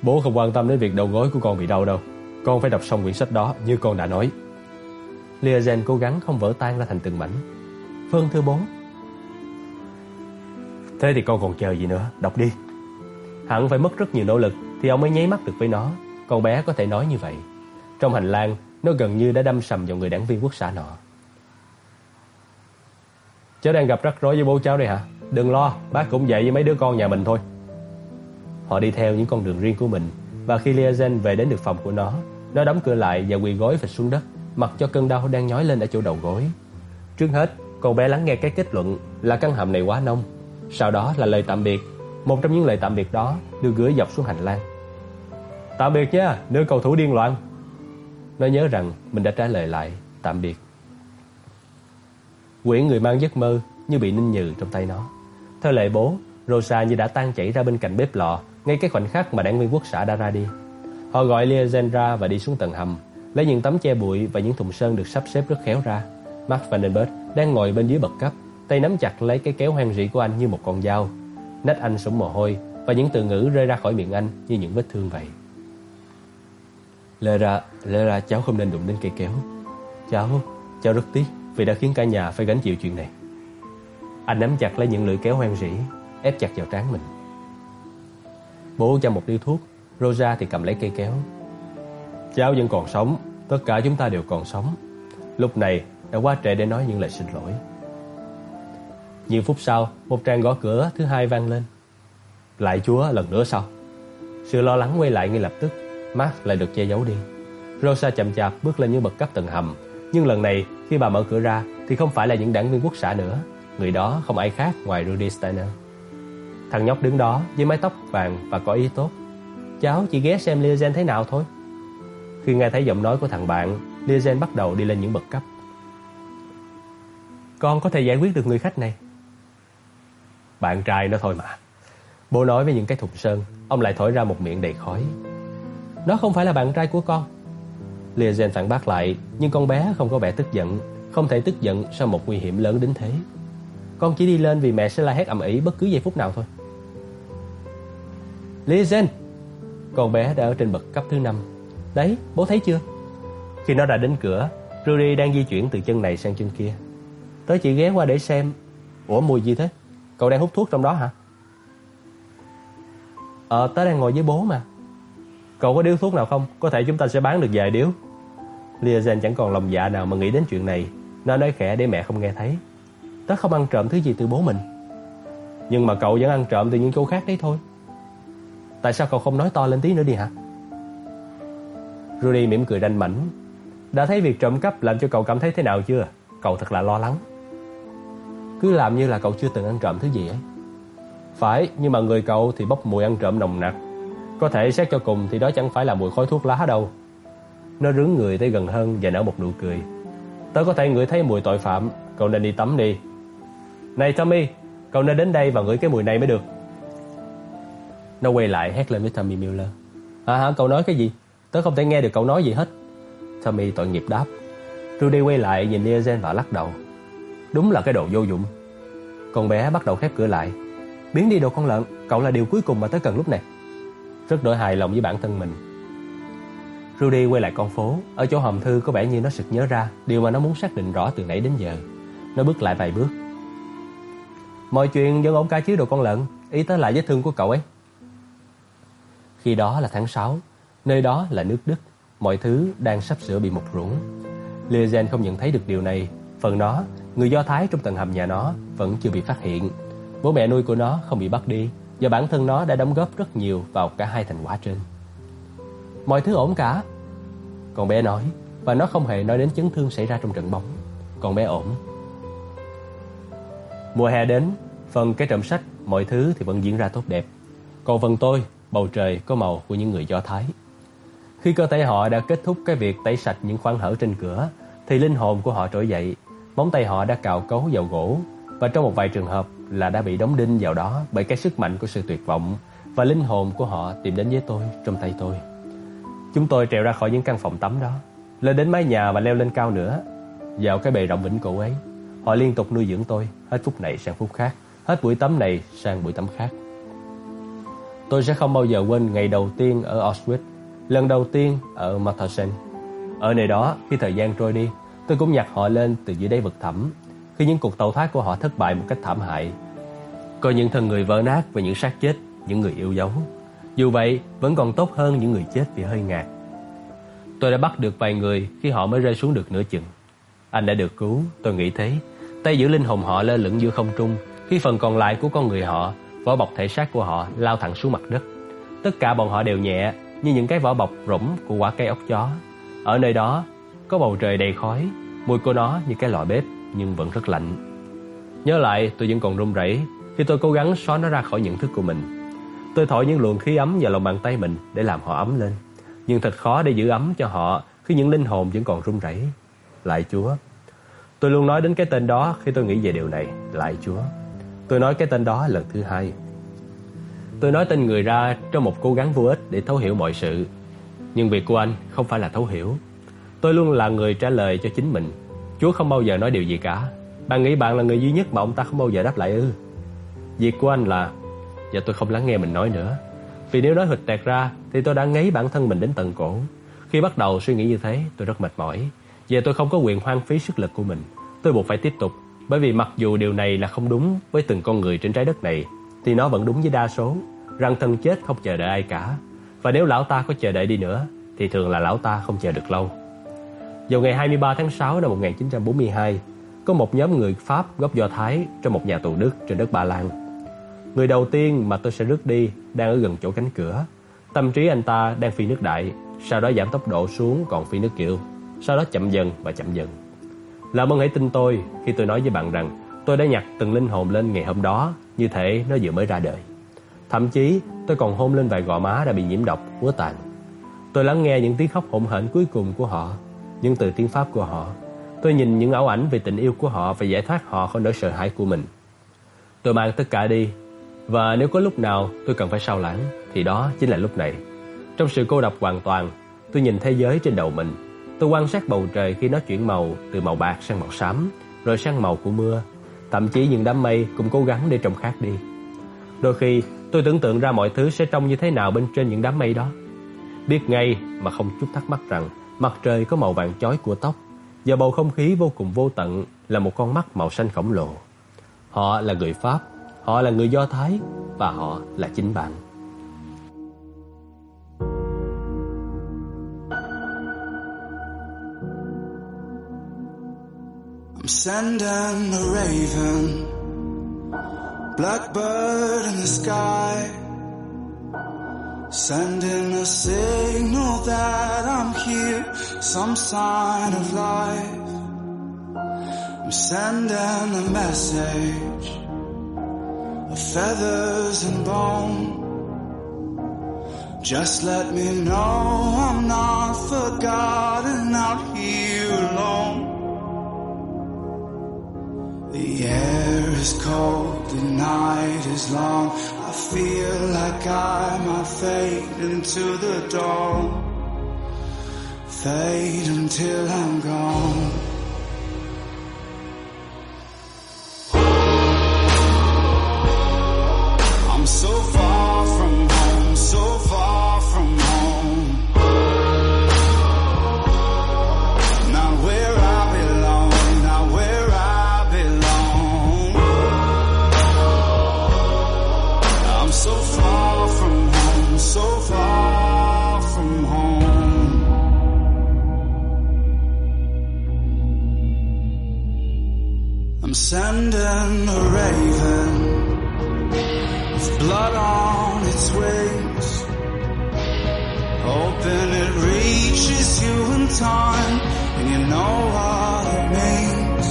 Bố không quan tâm đến việc đầu gối của con bị đau đâu. Con phải đọc xong quyển sách đó như con đã nói. Liazen cố gắng không vỡ tan ra thành từng mảnh. Phương thưa bố. Thế thì con còn chờ gì nữa? Đọc đi. Hẳn phải mất rất nhiều nỗ lực Thì ông mới nháy mắt được với nó. Con bé có thể nói như vậy. Trong hành lang Nó gần như đã đâm sầm vào người đảng viên quốc xã nọ Cháu đang gặp rắc rối với bố cháu đây hả Đừng lo Bác cũng vậy với mấy đứa con nhà mình thôi Họ đi theo những con đường riêng của mình Và khi Liazen về đến được phòng của nó nó đóng cửa lại và quỳ gối phịch xuống đất, mặc cho cơn đau đang nhói lên ở chỗ đầu gối. Trước hết, cậu bé lắng nghe cái kết luận là căn hầm này quá nông. Sau đó là lời tạm biệt. Một trong những lời tạm biệt đó được gửi dọc xuống hành lang. Tạm biệt nha, nữ cầu thủ điên loạn. Nó nhớ rằng mình đã trả lời lại tạm biệt. Quyển người mang giấc mơ như bị ninh nhừ trong tay nó. Theo lệ bố, Rosa như đã tan chảy ra bên cạnh bếp lò ngay cái khoảnh khắc mà đảng viên quốc xã đã ra đi. Họ gọi Liazen ra và đi xuống tầng hầm, lấy những tấm che bụi và những thùng sơn được sắp xếp rất khéo ra. Mark Vandenberg đang ngồi bên dưới bậc cấp, tay nắm chặt lấy cái kéo hoang rỉ của anh như một con dao. Nách anh sũng mồ hôi và những từ ngữ rơi ra khỏi miệng anh như những vết thương vậy. Lê ra, lê ra cháu không nên đụng đến cây kéo. Cháu, cháu rất tiếc vì đã khiến cả nhà phải gánh chịu chuyện này. Anh nắm chặt lấy những lưỡi kéo hoang rỉ, ép chặt vào trán mình. Bố cho một điếu thuốc Rosa thì cầm lấy cây kéo Cháu vẫn còn sống Tất cả chúng ta đều còn sống Lúc này đã quá trễ để nói những lời xin lỗi Nhiều phút sau Một tràng gõ cửa thứ hai vang lên Lại chúa lần nữa sao Sự lo lắng quay lại ngay lập tức Max lại được che giấu đi. Rosa chậm chạp bước lên những bậc cấp tầng hầm. Nhưng lần này, khi bà mở cửa ra, Thì không phải là những đảng viên quốc xã nữa. Người đó không ai khác ngoài Rudy Steiner. Thằng nhóc đứng đó với mái tóc vàng và có ý tốt. Cháu chỉ ghé xem Liazen thế nào thôi. Khi nghe thấy giọng nói của thằng bạn Liazen bắt đầu đi lên những bậc cấp. Con có thể giải quyết được người khách này. Bạn trai nó thôi mà. Bố nói với những cái thùng sơn. Ông lại thổi ra một miệng đầy khói. Nó không phải là bạn trai của con Liazen phản bác lại Nhưng con bé không có vẻ tức giận Không thể tức giận sau một nguy hiểm lớn đến thế Con chỉ đi lên vì mẹ sẽ la hét ầm ĩ bất cứ giây phút nào thôi Liazen con bé đã ở trên bậc cấp thứ năm Đấy, bố thấy chưa? Khi nó đã đến cửa, Rudy đang di chuyển từ chân này sang chân kia. Tớ chỉ ghé qua để xem. Ủa mùi gì thế? Cậu đang hút thuốc trong đó hả? Ờ, tớ đang ngồi với bố mà. Cậu có điếu thuốc nào không? Có thể chúng ta sẽ bán được vài điếu. Liazen chẳng còn lòng dạ nào mà nghĩ đến chuyện này. Nó nói khẽ để mẹ không nghe thấy. Tớ không ăn trộm thứ gì từ bố mình. Nhưng mà cậu vẫn ăn trộm từ những chỗ khác đấy thôi. Tại sao cậu không nói to lên tí nữa đi hả? Rudy mỉm cười ranh mảnh. Đã thấy việc trộm cắp làm cho cậu cảm thấy thế nào chưa? Cậu thật là lo lắng. Cứ làm như là cậu chưa từng ăn trộm thứ gì ấy. Phải, nhưng mà người cậu thì bốc mùi ăn trộm nồng nặc. Có thể xét cho cùng thì đó chẳng phải là mùi khói thuốc lá đâu. Nó rướng người tới gần hơn và nở một nụ cười. Tớ có thể ngửi thấy mùi tội phạm, cậu nên đi tắm đi. Này Tommy, cậu nên đến đây và ngửi cái mùi này mới được. Nó quay lại hét lên với Tommy Miller. À hả, cậu nói cái gì? Tớ không thể nghe được cậu nói gì hết. Tommy tội nghiệp đáp. Rudy quay lại nhìn Neogen và lắc đầu. Đúng là cái đồ vô dụng. Con bé bắt đầu khép cửa lại. Biến đi đồ con lợn, cậu là điều cuối cùng mà tớ cần lúc này. Rất đổi hài lòng với bản thân mình. Rudy quay lại con phố, ở chỗ hòm thư có vẻ như nó sực nhớ ra điều mà nó muốn xác định rõ từ nãy đến giờ. Nó bước lại vài bước. Mọi chuyện vẫn ổn cả chứ đồ con lợn, ý tới lại vết thương của cậu ấy. Khi đó là tháng 6, nơi đó là nước Đức, mọi thứ đang sắp sửa bị mục rũng. Liazen không nhận thấy được điều này, phần nó, người Do Thái trong tầng hầm nhà nó vẫn chưa bị phát hiện. Bố mẹ nuôi của nó không bị bắt đi, và bản thân nó đã đóng góp rất nhiều vào cả hai thành quả trên. Mọi thứ ổn cả. Con bé nói, và nó không hề nói đến chấn thương xảy ra trong trận bóng. Con bé ổn. Mùa hè đến, phần cái trộm sách, mọi thứ thì vẫn diễn ra tốt đẹp. Còn phần tôi, bầu trời có màu của những người Do Thái. Khi cơ thể họ đã kết thúc cái việc tẩy sạch những khoáng hở trên cửa, thì linh hồn của họ trỗi dậy, móng tay họ đã cào cấu vào gỗ, và trong một vài trường hợp là đã bị đóng đinh vào đó bởi cái sức mạnh của sự tuyệt vọng, và linh hồn của họ tìm đến với tôi trong tay tôi. Chúng tôi trèo ra khỏi những căn phòng tắm đó, lên đến mái nhà và leo lên cao nữa. Vào cái bề rộng vĩnh cửu ấy, họ liên tục nuôi dưỡng tôi, hết phút này sang phút khác, hết buổi tắm này sang buổi tắm khác. Tôi sẽ không bao giờ quên ngày đầu tiên ở Auschwitz, lần đầu tiên ở Mauthausen. Ở nơi đó, khi thời gian trôi đi, tôi cũng nhặt họ lên từ dưới đáy vực thẳm, khi những cuộc tàu thoát của họ thất bại một cách thảm hại. Coi những thân người vỡ nát và những xác chết, những người yêu dấu. Dù vậy, vẫn còn tốt hơn những người chết vì hơi ngạt. Tôi đã bắt được vài người khi họ mới rơi xuống được nửa chừng. Anh đã được cứu, tôi nghĩ thế. Tay giữ linh hồn họ lơ lửng giữa không trung, khi phần còn lại của con người họ, vỏ bọc thể xác của họ lao thẳng xuống mặt đất. Tất cả bọn họ đều nhẹ, như những cái vỏ bọc rỗng của quả cây ốc chó. Ở nơi đó, có bầu trời đầy khói, mùi của nó như cái lò bếp nhưng vẫn rất lạnh. Nhớ lại, tôi vẫn còn run rẩy khi tôi cố gắng xóa nó ra khỏi nhận thức của mình. Tôi thổi những luồng khí ấm vào lòng bàn tay mình để làm họ ấm lên. Nhưng thật khó để giữ ấm cho họ khi những linh hồn vẫn còn run rẩy. Lại Chúa. Tôi luôn nói đến cái tên đó khi tôi nghĩ về điều này. Lại Chúa. Tôi nói cái tên đó lần thứ hai. Tôi nói tên người ra trong một cố gắng vô ích để thấu hiểu mọi sự. Nhưng việc của anh không phải là thấu hiểu. Tôi luôn là người trả lời cho chính mình. Chúa không bao giờ nói điều gì cả. Bạn nghĩ bạn là người duy nhất mà ông ta không bao giờ đáp lại ư? Việc của anh là giờ tôi không lắng nghe mình nói nữa. Vì nếu nói hụt tẹt ra thì tôi đã ngấy bản thân mình đến tận cổ. Khi bắt đầu suy nghĩ như thế, tôi rất mệt mỏi. Và tôi không có quyền hoang phí sức lực của mình. Tôi buộc phải tiếp tục, bởi vì mặc dù điều này là không đúng với từng con người trên trái đất này, thì nó vẫn đúng với đa số, rằng thân chết không chờ đợi ai cả. Và nếu lão ta có chờ đợi đi nữa, thì thường là lão ta không chờ được lâu. Vào ngày 23 tháng 6 năm 1942, có một nhóm người Pháp gốc Do Thái trong một nhà tù Đức trên đất Ba Lan Người đầu tiên mà tôi sẽ rước đi đang ở gần chỗ cánh cửa. Tâm trí anh ta đang phi nước đại, sau đó giảm tốc độ xuống còn phi nước kiệu, sau đó chậm dần và chậm dần. Làm ơn hãy tin tôi khi tôi nói với bạn rằng tôi đã nhặt từng linh hồn lên ngày hôm đó như thể nó vừa mới ra đời. Thậm chí tôi còn hôn lên vài gò má đã bị nhiễm độc, úa tàn. Tôi lắng nghe những tiếng khóc hỗn hển cuối cùng của họ, những từ tiếng Pháp của họ. Tôi nhìn những ảo ảnh về tình yêu của họ và giải thoát họ khỏi nỗi sợ hãi của mình. Tôi mang tất cả đi, và nếu có lúc nào tôi cần phải sao lãng, Thì đó chính là lúc này. Trong sự cô độc hoàn toàn, Tôi nhìn thế giới trên đầu mình. Tôi quan sát bầu trời khi nó chuyển màu Từ màu bạc sang màu xám, Rồi sang màu của mưa. Thậm chí những đám mây cũng cố gắng để trông khác đi. Đôi khi, tôi tưởng tượng ra mọi thứ sẽ trông như thế nào bên trên những đám mây đó. Biết ngay mà không chút thắc mắc rằng Mặt trời có màu vàng chói của tóc Và bầu không khí vô cùng vô tận Là một con mắt màu xanh khổng lồ Họ là người Pháp Họ là người Do Thái và họ là chính bạn. I'm sending a raven, blackbird in the sky, sending a signal that I'm here, some sign of life. I'm sending a message of feathers and bone. Just let me know I'm not forgotten out here alone. The air is cold, the night is long. I feel like I might fade into the dawn. Fade until I'm gone. Sending a raven with blood on its wings, hoping it reaches you in time, and you know what it means.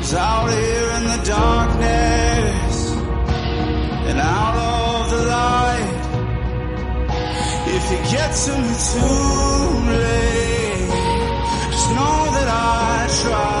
It's out here in the darkness and out of the light. If you get to me too late, just know that I tried.